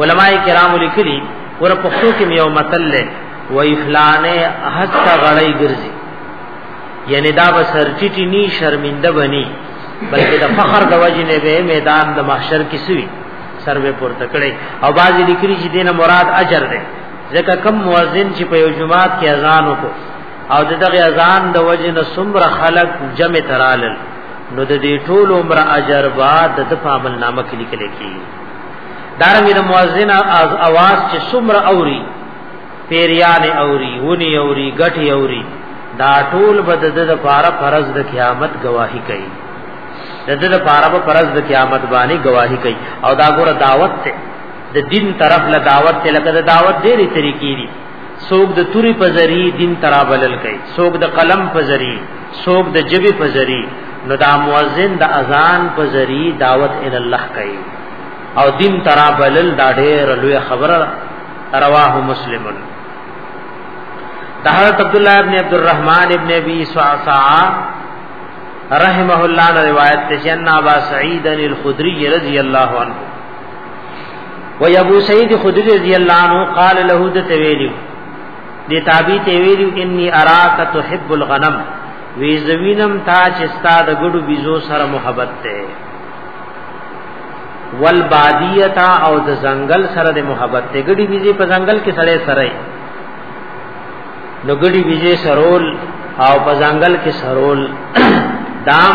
علماء کرام لیکلي ور پښتو کې یو متل له وای فلانه حتا غړی ګرځي یعنی دا به سرټی نی شرمنده بني بلکې د فخر د وجې نه به میدان د محشر کې سوي سر به پورته کړي او باز لیکلي چې دینه مراد اجر ده ځکه کم مؤذن چې په یو جماعت کې اذان وکړي او دغه اذان د وجې نه سمره خلق جمع ترالل نو د دې ټول عمر اجر بعد د فامل نامه کې لیکل کی دارنګ د مؤذن از आवाज چې سمر اوري پیریان اوري ونی اوري غټي اوري دا ټول بد د لپاره فرض د قیامت گواہی کوي د دې لپاره به فرض د قیامت باندې گواہی کوي او دا ګوره دعوت ته د دین طرف له دعوت ته لکه د دعوت ډېری طریقې دي څوک د توري په ذریعہ دین ترابلل کوي څوک د قلم په ذریعہ څوک د جبه په ذریعہ نو دا مؤذن د اذان په ذریعہ دعوت ال الله کوي او دین ترابلل دا ډېر لوی خبره رواه مسلمن د حضرت عبد الله ابن عبد الرحمن ابن ابي صعصع رحمه الله روایت ته جناب سعید الخدری رضی الله عنه و ابو سعید خدری رضی الله عنه قال له د تویلی دی تابع ته ویلی انی اراک تحب الغنم وی زوینم تا چې ستا د ګړو بيزو سره محبت ته والبادیتا او د ځنګل سره د محبت ته ګړي بيزي په ځنګل کې سره سره نو ګړي بيزي سرول او په ځنګل کې سرول دام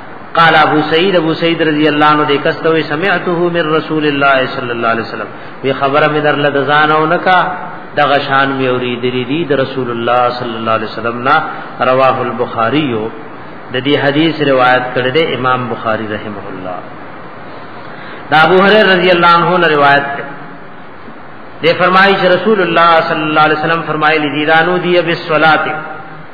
قال ابو سعید ابو سعید رضی الله عنه د کستوې سمعته من رسول الله صلی الله علیه وسلم وی خبره مې در لدزان او نکا دغه شان مې اوریدلې دي د رسول الله صلی الله علیه وسلم نا رواه البخاری د دې حدیث روایت کړی دی امام بخاری رحمه الله دا ابو هريره رضی الله عنه له روایت ده دې فرمایي چې رسول الله صلی الله علیه وسلم فرمایلی دي دانو دی بالصلاه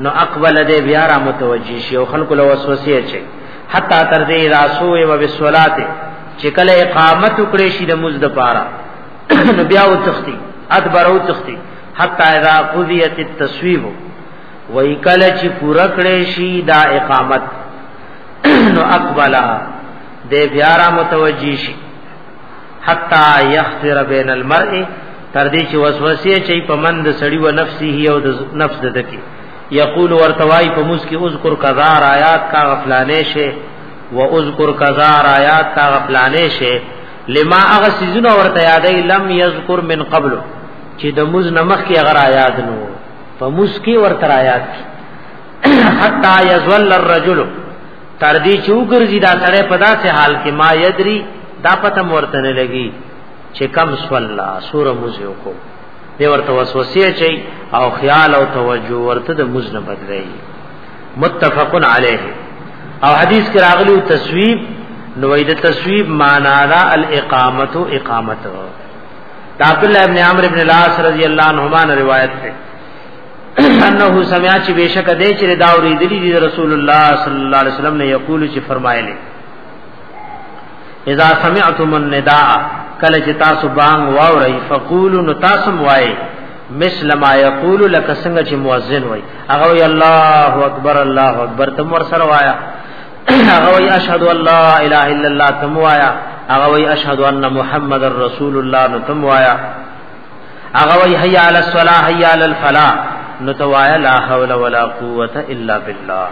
نو اقبل دې بیا را متوجی شي او خلق له وسوسه اچي حتا تر دې راسو او بسولات چې کله اقامت وکړي شي د مزد پارا نو بیا و تختی ادبر او تختی حتا اذا قضیت التصویب وای کله چې پورا کړي شي دا اقامت نو اقبل دې بیا را متوجی شي حتا یخسر بین المرء تر دې چې وسوسه چي په من د سړی و نفسه او د نفس د دکی یقول ورتوای په موس کې اذکر کذا آیات کا غفلانه شي و اذکر کذا آیات کا غفلانه شي لما اغه سيزونه ورته یادې لم یذکر من قبل چې د موز نمخ کې اگر آیات نو په موس کې ورته آیات حتا یزل الرجل تر دې چې وګرځي دا سره په داسې حال کې ما یدری دا پته مورته نه لګي چې کم صلا سور مزه کو دی ورته وسوسه چي او خیال او توجه ورته د مزنه بدلای متفق علیه او حدیث کې راغلی تصویب نو د تصویب معنا را الاقامت اقامت دا عبد الله ابن عمرو ابن العاص رضی الله عنهما روایت ده انه سمع چې بشک دې چې دا اوریدلی دی رسول الله صلی الله علیه وسلم نے یقول چې فرمایلی اذا سمعتم النداء کله چې تاسو بانګ واورئ فقولوا نو تاسو وایي مثل ما یقول لك څنګه چې مؤذن وای هغه وی الله اکبر الله اکبر تم ور سره وایا هغه وی اشهد ان لا اله الا الله تم وایا هغه وی اشهد ان محمد رسول الله نو تم وایا هغه وی حي علی الصلاه حي علی الفلاح نو توایا لا حول ولا قوت الا بالله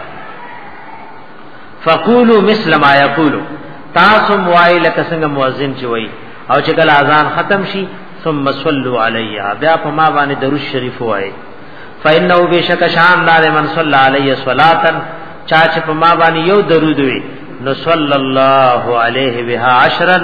فقولوا مثل ما يقول تاسو موای لکه څنګه مؤذن چې وای او چې کله اذان ختم شي ثم صلوا علیا بیا په ما باندې درود شریف وای فإنه بشک شان دار من صلى عليه صلاة چا چې په ما باندې یو درود وي نو صلی الله علیه بها عشرن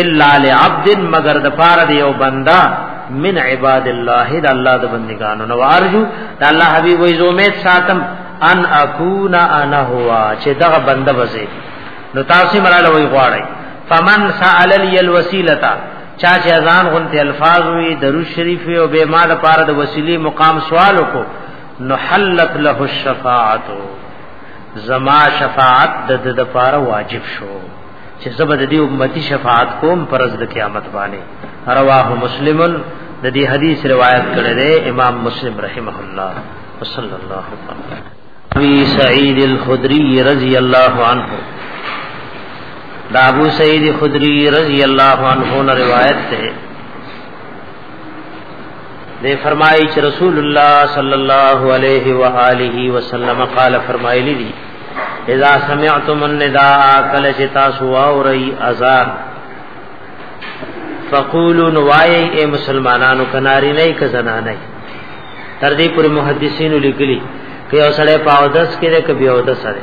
الا لعبد مگر د پار دی او بندا من عباد الله د الله د بندگانو نو ارجو د الله حبیب وې زومه ساتم ان اكون انا هوا چې دغه بنده بزي نو تاسو مراله وې غواړي فمن سال لي الوسيله چا چې اذان غونته الفاظ وي درو شریف او به ما د پاره د وسیلی مقام سوال کو نو حلت له الشفاعت زما شفاعت د د پاره واجب شو چې زبد دې امتی شفاعت کوم پرز د قیامت باندې رواه مسلم د دې حدیث روایت کړی دی امام مسلم رحمه الله وصلی الله تعالی ابي سعيد الخدري رضي الله عنه دا ابو سعید خدری رضی اللہ عنہ نے روایت ہے دې فرمایي چې رسول الله صلی الله علیه و آله وسلم قال فرمایلی دي اذا سمعتم النداء کل شتا سواوري اذان فقولوا نوای اے مسلمانانو کناری نه ک زنا نه تر دې پر محدثین لیکلي کې اوسړه پاودس کې دې ک بیا ودس سره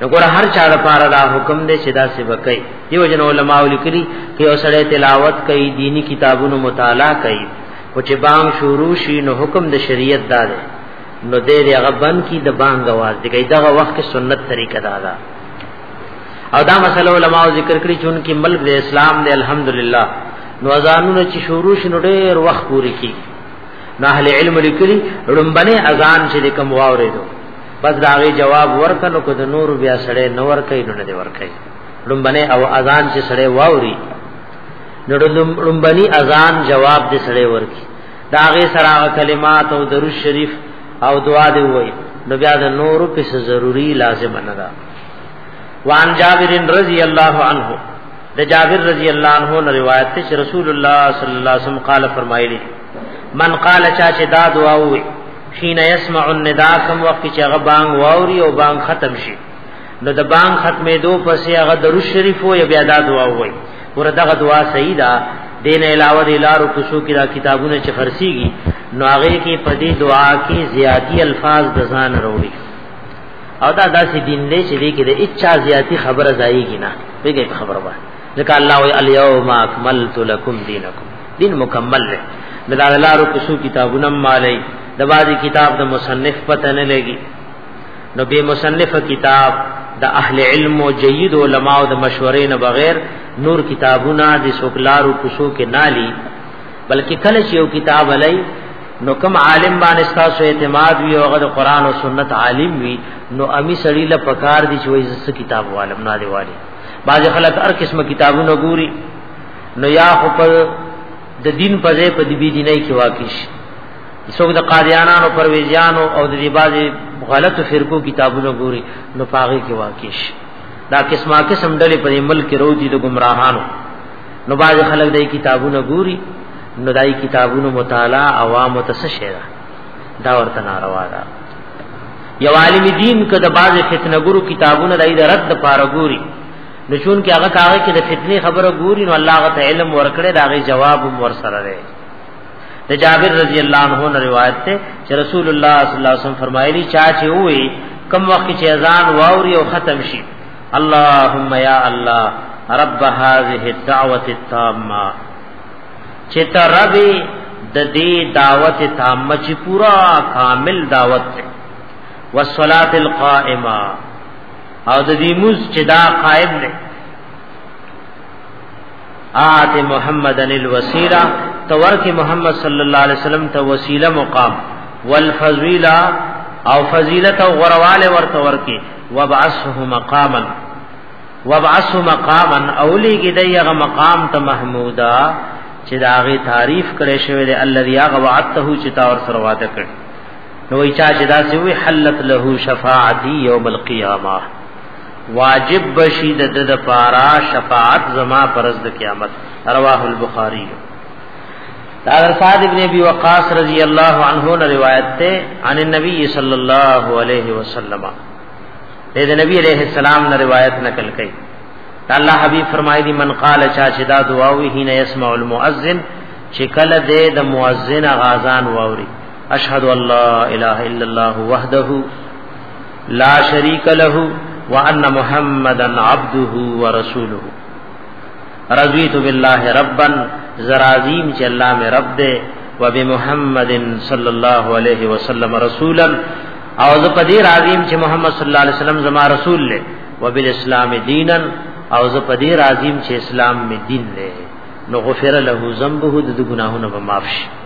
وګوره هر چا لپاره دا حکم دی چې دا څه وکړي دیو جن علماء لیکلي چې یو سړی تلاوت کوي دینی کتابونو مطالعه کوي او چې بام شروع شي نو حکم د شریعت دا دی نو دې دې هغه بند کی د بانګ आवाज دی دغه وخت کې سنت طریقه دا ده او دا مسله علماء ذکر کړی چې انکه ملک د اسلام دی الحمدلله نو اذانونه چې شروع شنو ډېر وخت پوري کی نو اهل علم لیکلي رمبنه اذان چې کوم واورې دوه بس دا غي جواب ورکنو کو د نور بیا سړې نو ورکې نو نه دی ورکې لومبنه او اذان چې سړې واوري نو لومبني اذان جواب دې سړې ورکی دا غي سره کلمات او درود شریف او دعا دی وای نو بیا د نور په ضروری لازم نه ده وان جابر رضی الله عنه د جابر رضی الله عنه روایت ته رسول الله صلی الله علیه وسلم قال فرمایلی من قال چا چې دا دعا وي حين يسمع النداء کوم وخت چې هغه بانګ واوري او بانګ ختم شي نو د بانګ ختمې دو پسې هغه درو شریف وي بیا دا دعا وي ور دغه دعا صحیح ده دین علاوه د لارو کوشو کې دا کتابونه چې خرسيږي نو هغه کې په دې دعا کې زیاتی الفاظ د ځان وروړي او دا داسې دین دی چې دې کې د اچا زیاتی خبره ځایږي نه پیګه خبره وایي ځکه الله وی الیوم اکملت لکم دینکم دین مکمل دی د لارو کوسو کتابونه مالای د باندې کتاب د مصنف پته نه لګي نو به مصنف کتاب د اهل علم او جيد علما او د مشورې نه بغیر نور کتابونه د سوکلارو کوسو کې نالي بلکې کله چې یو کتاب علي نو کوم عالم باندې تاسو اعتماد وی او د قران او سنت عالم وی نو امی سړی له پکار دي چې وایي زس کتاب عالم نه دی والی بعض خلک هر قسمه کتابونه ګوري نو یا خو په د دین په ځای په دې دیني کې واقع شي څوک د قادیانانو پرویزیانو او د دې بازي غلطو فرقو کتابونو ګوري نو پاغي کې واقع شي دا قسمه قسم ډلې په ملک کې روزي د گمراهانو نو باز خلک دای کتابونه ګوري نو دای کتابونو مطالعه عوام ته څه شي دا ورته ناروا ده یو عالم دین کده باز فتنه ګورو کتابونه دای د رد پاره ګوري نو چون کې هغه کاغه کې د فتنې خبره ګوري نو الله غته علم ورکړي دا غي جواب هم ور سره دی د جابر رضی الله عنه نه روایت ده چې رسول الله صلی الله علیه وسلم فرمایلی چا چې وې کم وخت چې اذان واوري او ختم شي اللهم یا الله رب هذه الدعوه التامه چې ته رب د دې دعوت تامه چې پورا کامل دعوت ده والصلاه القائمه او د دې موز چې دا قائم دی آت محمدن الوسیلہ تور کې محمد صلی الله علیه وسلم ته وسیله مقام والفضیلہ او فضیلت او غرواله ورته ورکی وبعثه مقاما وبعثه مقاما اولی کې دغه مقام ته محمودا چې داغه تعریف کړي شوی دی الذي هغه وعدته چې تا ور سره وعده کړی نو ای چا چې دا سی وی حلت له شفاعتی یوم القیامه واجب بشی د د پارا شفاعت زما پرز د قیامت رواه البخاری دا سعد ابن ابي وقاص رضی الله عنه نے روایت تے عن النبي صلی اللہ علیہ وسلم دے نبی علیہ السلام نے روایت نقل کئی اللہ حبیب فرمائی دی من قال چا چدا دعا وی ہی نہ يسمع المؤذن چکل دے د مؤذن غازان واوری اشهد ان لا اله الا الله وحده لا شريك له وان محمدا عبده ورسوله رضيت بالله ربا زرازيم چې الله مې رب دې وبمحمد صلى الله عليه وسلم رسولا او زه په دې راضیم چې محمد صلی الله علیه وسلم زما رسول له وبالاسلام دینا او زه په دې راضیم چې اسلام می دین له نو غفر له ذنبه د ګناهونو به معاف شي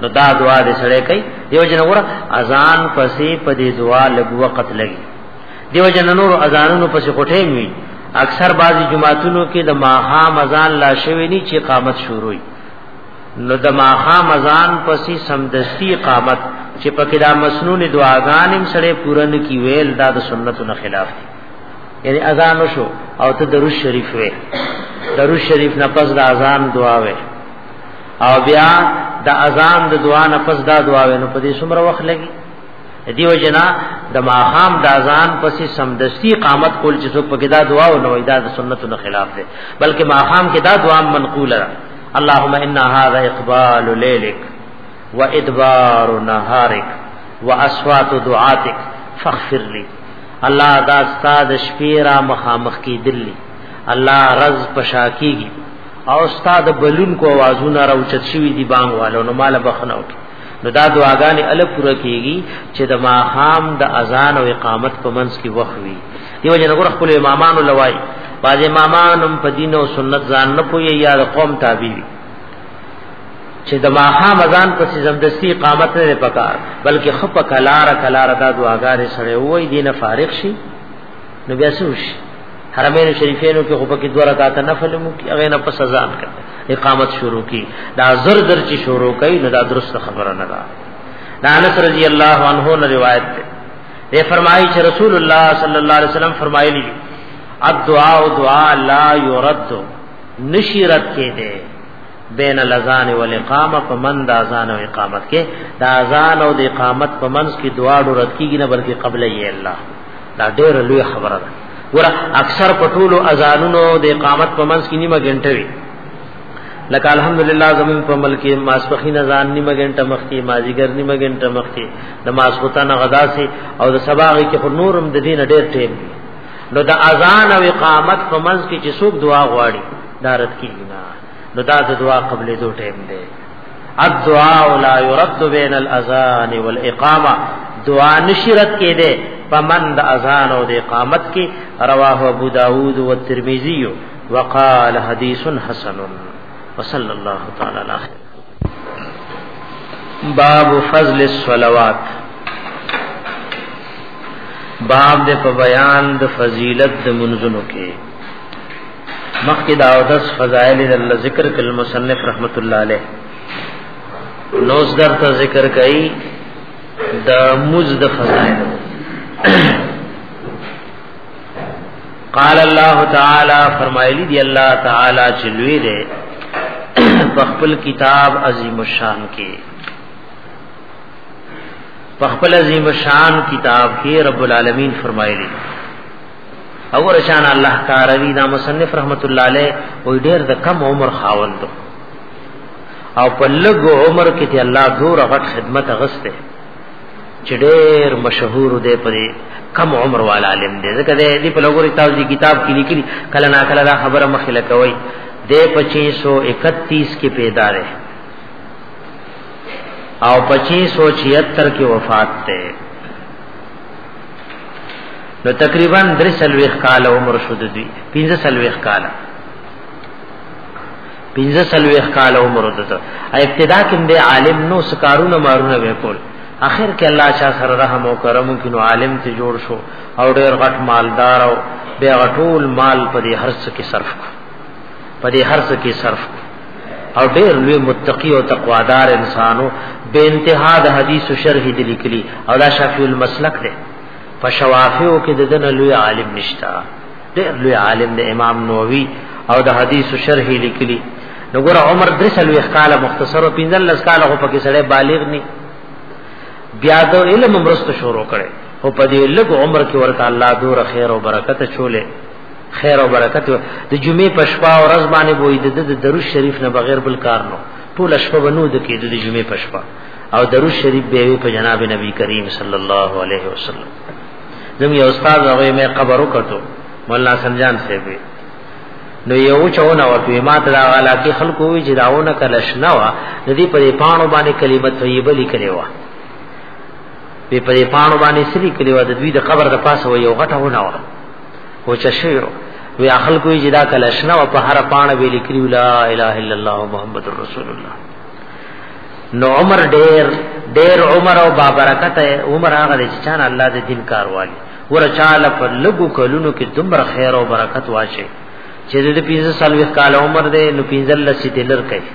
نو دا دعا دې سره کوي دیو جن وګوره اذان پسې په دې دعا لږ وخت لګي دیو جن نور اذانونو پسې کوټه می اکثر بعضی جماعتونو کې د ماهام اذان لا شوی نی چې قامت شروع وي نو د ماهام اذان پسې سمدستی قامت چې پکې دا مسنون دعاګان هم سره پورن کی ویل دا د سنتو نه خلاف دي یعنی اذان شو او ته درود شریف وې درود شریف نه پس د اذان دعا وې او بیا د اذان د دعا نه پس دا دعا وینو په دې څومره وخت لګي دیو جنا د ماخام د اذان پسې سمدستی قامت کول چې څوک پکې دا دعا و نو دا د سنتو نه خلاف دی بلکې ماخام کې دا دعا منقول را اللهم ان هذا اقبال ليلك وادبار نهارك واصوات دعاتك فاغفر لي الله دا استاد شپې را مخامخ کې دلی الله رز پشاکیږي او استاد بلون کو आवाजونه راوچت شوی دی بانګ والو نو مال بخنو نو دا دعاګانې ال پوره کیږي چې د ماخام د اذان او اقامت په منځ کې وخوي دیو جن غره خپل امامانو لوای باز امامانم په دین او سنت ځان نه پوي یا د قوم تابع وي چې د ماخام اذان پس زمدستی اقامت نه پکار بلکې خپ کلار کلار دا دعاګانې سره وای دینه فارغ شي نو بیا سوشي حرمین شریفینو کې خو پکې دوه رکعات نفل مو کې هغه نه پس اذان کړ اقامت شروع کی دا زر در چې شروع کړي نو دا درست خبره نه ده دا انس رضی الله عنه نه روایت ده دی فرمایي چې رسول الله صلی الله علیه وسلم فرمایلی الدعاء دعاء لا يرد نشیرت کې ده بین الاذان والاقامه په من د اذان او اقامت کې د اذان او د اقامت په منځ کې دعا ډورت کیږي نه بلکې قبل یې الله دا ډېر لوی خبره ده ګوره اکثر په ټولو اذانونو د اقامت په منځ کې نیمه ګنټه وي لکه الحمدلله زمون په ملک ماسپخین اذان نیمه ګنټه مخکې مازیګر نیمه ګنټه مخکې د ماسختن غدا سي او د سباغ کې خو نورم د دین ډېر ټیم دی نو د اذان او اقامت په منځ کې چې څوک دعا غواړي دارت کیږي نه نو دا د دعا قبلې دوه ټیم دی الدعاء لا يرد بين الاذان والاقامه دعا نشرت کې ده پمن د اذان او د اقامت کې رواه ابو داود او ترمذی وقال حدیث حسن وصلی الله تعالی علیه باب فضل الصلوات باب د په بیان د فضیلت د منځونو کې مخکې دا او دس فضائل الله ذکر کل مصنف رحمت الله علیه نوز در ته ذکر کئ د مز د فضائل قال الله تعالی فرمایلی دی الله تعالی چې لوی دی په خپل کتاب عظیم الشان کې په خپل عظیم الشان کتاب کې رب العالمین فرمایلی دی او رشان الله کاروی دا مصنف رحمت الله علیه وې ډېر د کم عمر خاوند او په لږ عمر کې ته الله دور غټ خدمت غسته چې ډېر مشهور دی په کم عمر والا عالم دی ځکه دې په لګوري تاسو دی کتاب کې لیکلي کله نا کله دا خبره مخې لکوي د 2531 کې پیدا دی او 2576 کې وفات ده نو تقریبا درې سلويخ کال عمر شو د دوی پنځه سلويخ کال پنځه سلويخ کال عمر ودته ابتدا کې به عالم نو سکارونه مارونه وکول اخر کې الله شاه سره رحم او کرم کینو عالم ته جوړ شو او ډېر غټ مالدار او بیا غټول مال په دې هرڅ کې صرف کړ په دې هرڅ کې صرف کړ او ډېر لوی متقی او تقوادار انسانو به انتها د حدیث شرح دي لیکلي او دا شافعی المسلک دی په شوافیو کې د دن لوی عالم نشتا ډېر لوی عالم د امام نووي او د حدیث شرح لیکلي نو ګور عمر درې سلوي ښکاله مختصر او پنځل لس کاله خو پکې سړی بالغ ني بیا د علم مرسته شروع کړي او په دې لږ عمر کې ورته الله دور خیر او برکت چولې خیر او برکت د جمعې په شپه او ورځ باندې وې د د درو شریف نه بغیر بل کار نو ټول شپه بنو د کې د جمعې په شپه او درو شریف به په جناب نبی کریم صلی الله علیه وسلم زم یو استاد هغه مې قبر وکړو مولانا سنجان صاحب نو یو چونه ورته ما ته دا والا کې خلکو وی چې داونه کلش نه وا د دې پرې پانو باندې کلمت طیبه لیکلې وا په پرې پانو باندې سری کلیو د دوی د قبر د پاسه یو غټه ونه وا او چا شوی وی اخل کوی جدا کلشنا او په هر پانه وی لیکلی لا اله الا الله محمد رسول الله نو عمر ډیر ډیر عمر او بابرکت عمر هغه چې چان الله دې دین کاروالي ورچاله پر لګو کلونو کې دمر خیر او برکت واشه چې دې 15 سال وی کال عمر دې نو 15 لسی تلر کوي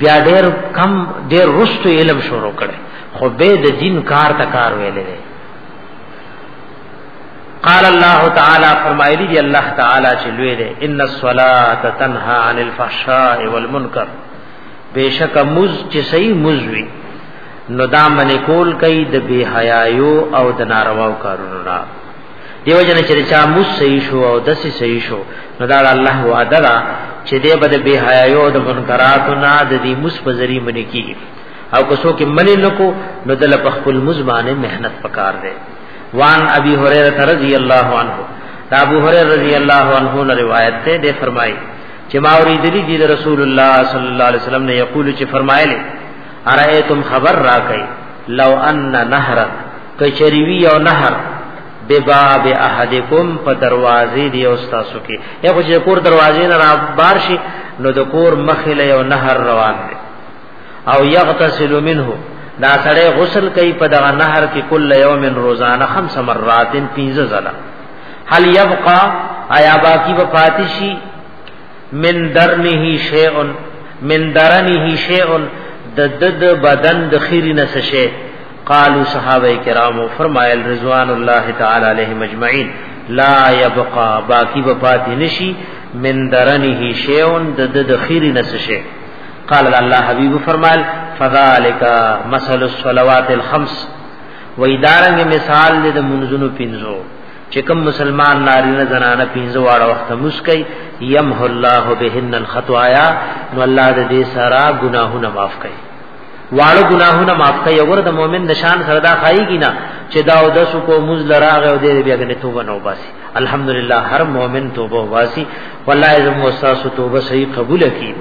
بیا ډیر کم ډیر رستو علم شروع کړي خو به د دین کار ته کار ویلې قال الله تعالی فرمایلی دی الله تعالی چې لوی دی ان الصلاه تنها عن الفحشاء والمنکر بیشک مز چې صحیح مز وی نو دا منی کول کوي د بی حیايو او د نارواو کارونو نه دیو جن چې چا مو صحیح شو او د سې صحیح شو نو دا الله وعده دا چې دې بد بی حیايو د منکراتو نه د دې مس په ذریعہ منی کی او کو سو کې منی نکو نو دل په خپل مزبانه مهنت پکار دی وان ابي هريره رضی الله عنه دا ابو هريره رضی الله عنه نے روایت ته دے فرمائی چې ما اوریدلی دی رسول الله صلی الله علیه وسلم نے یقول چې فرمایلی ارایتم خبر را کئ لو ان نهر کچریوی او نهر بباب احدکم په دروازې دی او تاسو کې یو چې کور دروازې نه را بار شي نو د کور مخې له یو نهر روان دی او یغتسل منه دا سړی غسل کوي په دغه نهر کې کل یوم روزانه خمس مرات پنځه ځله هل یبقى آیا باقی به پاتشي من درنه شیء من درنه شیء د د بدن د خیری نسشه قالو صحابه کرامو فرمایل رضوان الله تعالی علیهم اجمعین لا یبقى باقی به پاتې نشي من درنه شیء د د خیری نسشه قال الله حبيب فرمال فذلك مثل الصلوات الخمس وېدارنګ مثال دې د منځونو پینځو چې کوم مسلمان ناری نه زنانه پینځه واړه وخت مسکي يمح الله بهن الخطايا نو الله دې سارا ګناهونه معاف کړي واړه ګناهونه معاف کوي وګوره د مؤمن نشان سره دا خایږي نه چې دا او د سو کو مز لراغ او دې بیا غنې توبه نو باسي الحمدلله هر مؤمن توبه واسي والله زم وساس توبه صحیح قبول کړي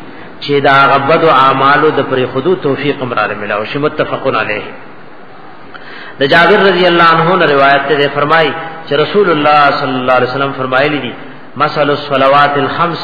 چې دا غبد او اعمالو د پرې خودو توفیق مراله ملاو شي متفقون علیه د جابر رضی الله عنه نه روایت ده فرمای چې رسول الله صلی الله علیه وسلم فرمایلی دي مثل الصلوات الخمس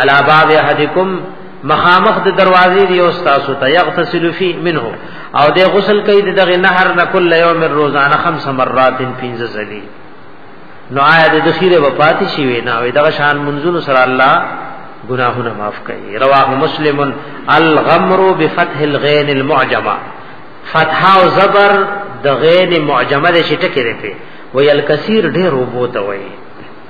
علا باب احدکم مخامخ د دروازې دی او تاسو ته یغتسل فی منه او د غسل کوي دغه نهر نه کله یوم روزانه خمس مرات پنځه ځلې نو آیا د دخیره وفات شي وینا وي دغه شان منزل سره الله گناہونه معاف کړي رواه مسلم الغمر بفتح الغين المعجمه فتح او زبر د غین معجمه د شټکه لري وی الکثیر ډیر وبوته وی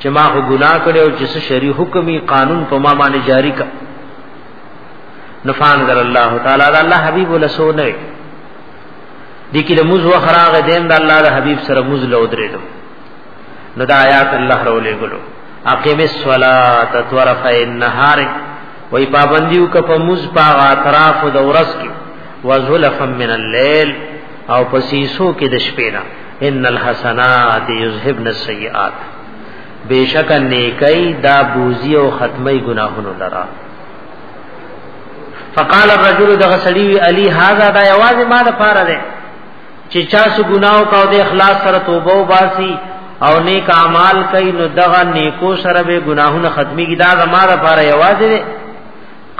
چې ما خو ګناه کړې او چې څه شری حکمي قانون په ما باندې جاری کا نفان ګر الله تعالی دا الله حبیب ولا سو نه دي کې د موز و خراغ دین د الله د حبیب سره موز لو درې دو نو دا آیات الله رولې ګلو اقیم الصلاۃ طرف النهار وای پابندیو ک په موز پاغ اطراف د ورځ کې وزلفم من الليل او پسیسو کې د شپې نه ان الحسنات یذهبن السیئات بیشک نیکي دا بوزي او ختمي ګناهونو لرا فقال الرجل دغه سړی وی علی هاذا دا یوازې ما د پاره ده چې چا سو ګناو کا د اخلاص سره توبه او باسي او نیک اعمال کوي نو دغه نیکو سره به ګناهونه ختمي کی دا زما د پاره یوازې ده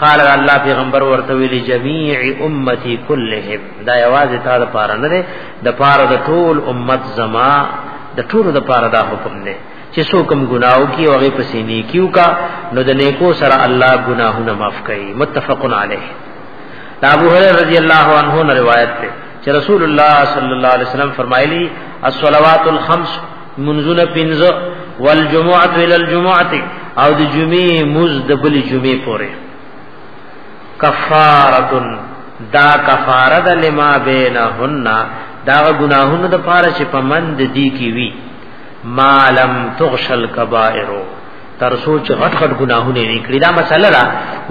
قال الله پیغمبر ورته ویلی جميع امتي كلهم دا یوازې تا د پاره نه ده د پاره د ټول امت زما د ټول د پاره دا حکم نه چې څوک هم ګناو کی او هغه پسې نیکیو کا نو د نیکو سره الله ګناهونه معاف کوي متفق علیه ابو هريره رضی الله عنه روایت ده چې رسول الله صلی الله علیه وسلم فرمایلی الصلوات الخمس منزل پنځه والجمعه الى الجمعه او د جمعې مز د بل جمعې پورې کفاره دا کفاره د لما بینهن دا گناهونو د پاره چې په مند دي کی وی مالم تغشل کبائر تر سوچ غټ غټ گناهونه نه کړی دا مسله را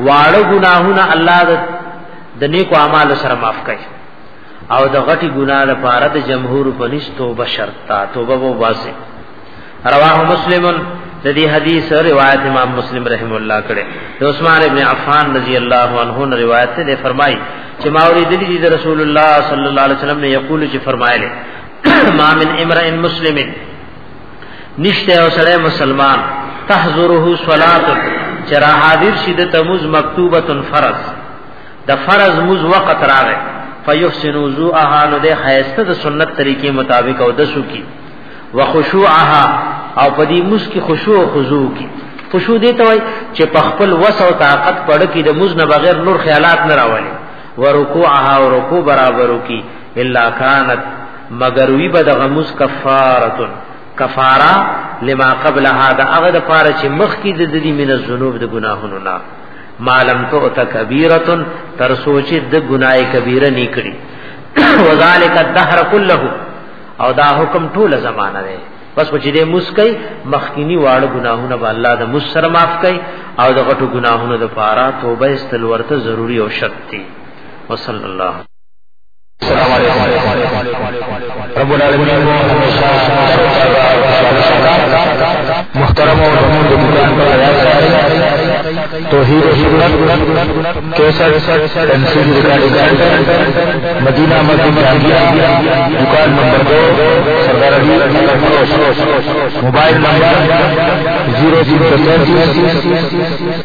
واړو گناهونه الله د نیکو اعمال سره معاف کړي او د غټي ګناه لپاره د جمهور په نس توبه شرط تا توبه وو واسه رواه مسلم د دې حدیث روایت امام مسلم رحم الله کړه د عثمان ابن عفان رضی الله عنه نه روایت ده فرمای چې ما ورې د دې رسول الله صلی الله علیه وسلم نه یقول چې فرمایله ما من امرئ مسلم نشته او سره مسلمان تحذره صلات چرا حاضر شید تموز مکتوبه فرض د فرض موز وقت راغې فیحسن وضوءها نو د خیسته د سنت طریقې مطابق او دسو کی وخشوعها او په دې موس کې خشوع او خضوع کی خشوع دې ته وای چې په خپل وس او طاقت پړ کې د موز نه بغیر نور خیالات نه راولي ورکوعها او رکوع برابرو کی الا کانت مگر وی بد غموس کفارتن کفاره لما قبلها دا هغه د پاره چې مخ کې د دې من الذنوب د ګناهونو نه مالم تو ته کبیرتن تر سوچ د ګنای کبیره نکړي وذالک الدهر كله او دا حکم ټول زمانہ دی بس چې دې مسکای مخکینی واړه ګناهونه به الله د مسر معاف کړي او د غټو ګناهونو د پاره توبه استلورته ضروری او شرط دی وصلی الله
السلام علیکم رب العالمین کو ہمیشہ محترم اور زمون کے مکان پر آیا سارے توحید و سنت کیسر تنسیل ریکارڈنگ مدینہ مسجد جہانگیرہ دکان نمبر دو سردار علی موبائل نمبر زیرو زیرو تینتیس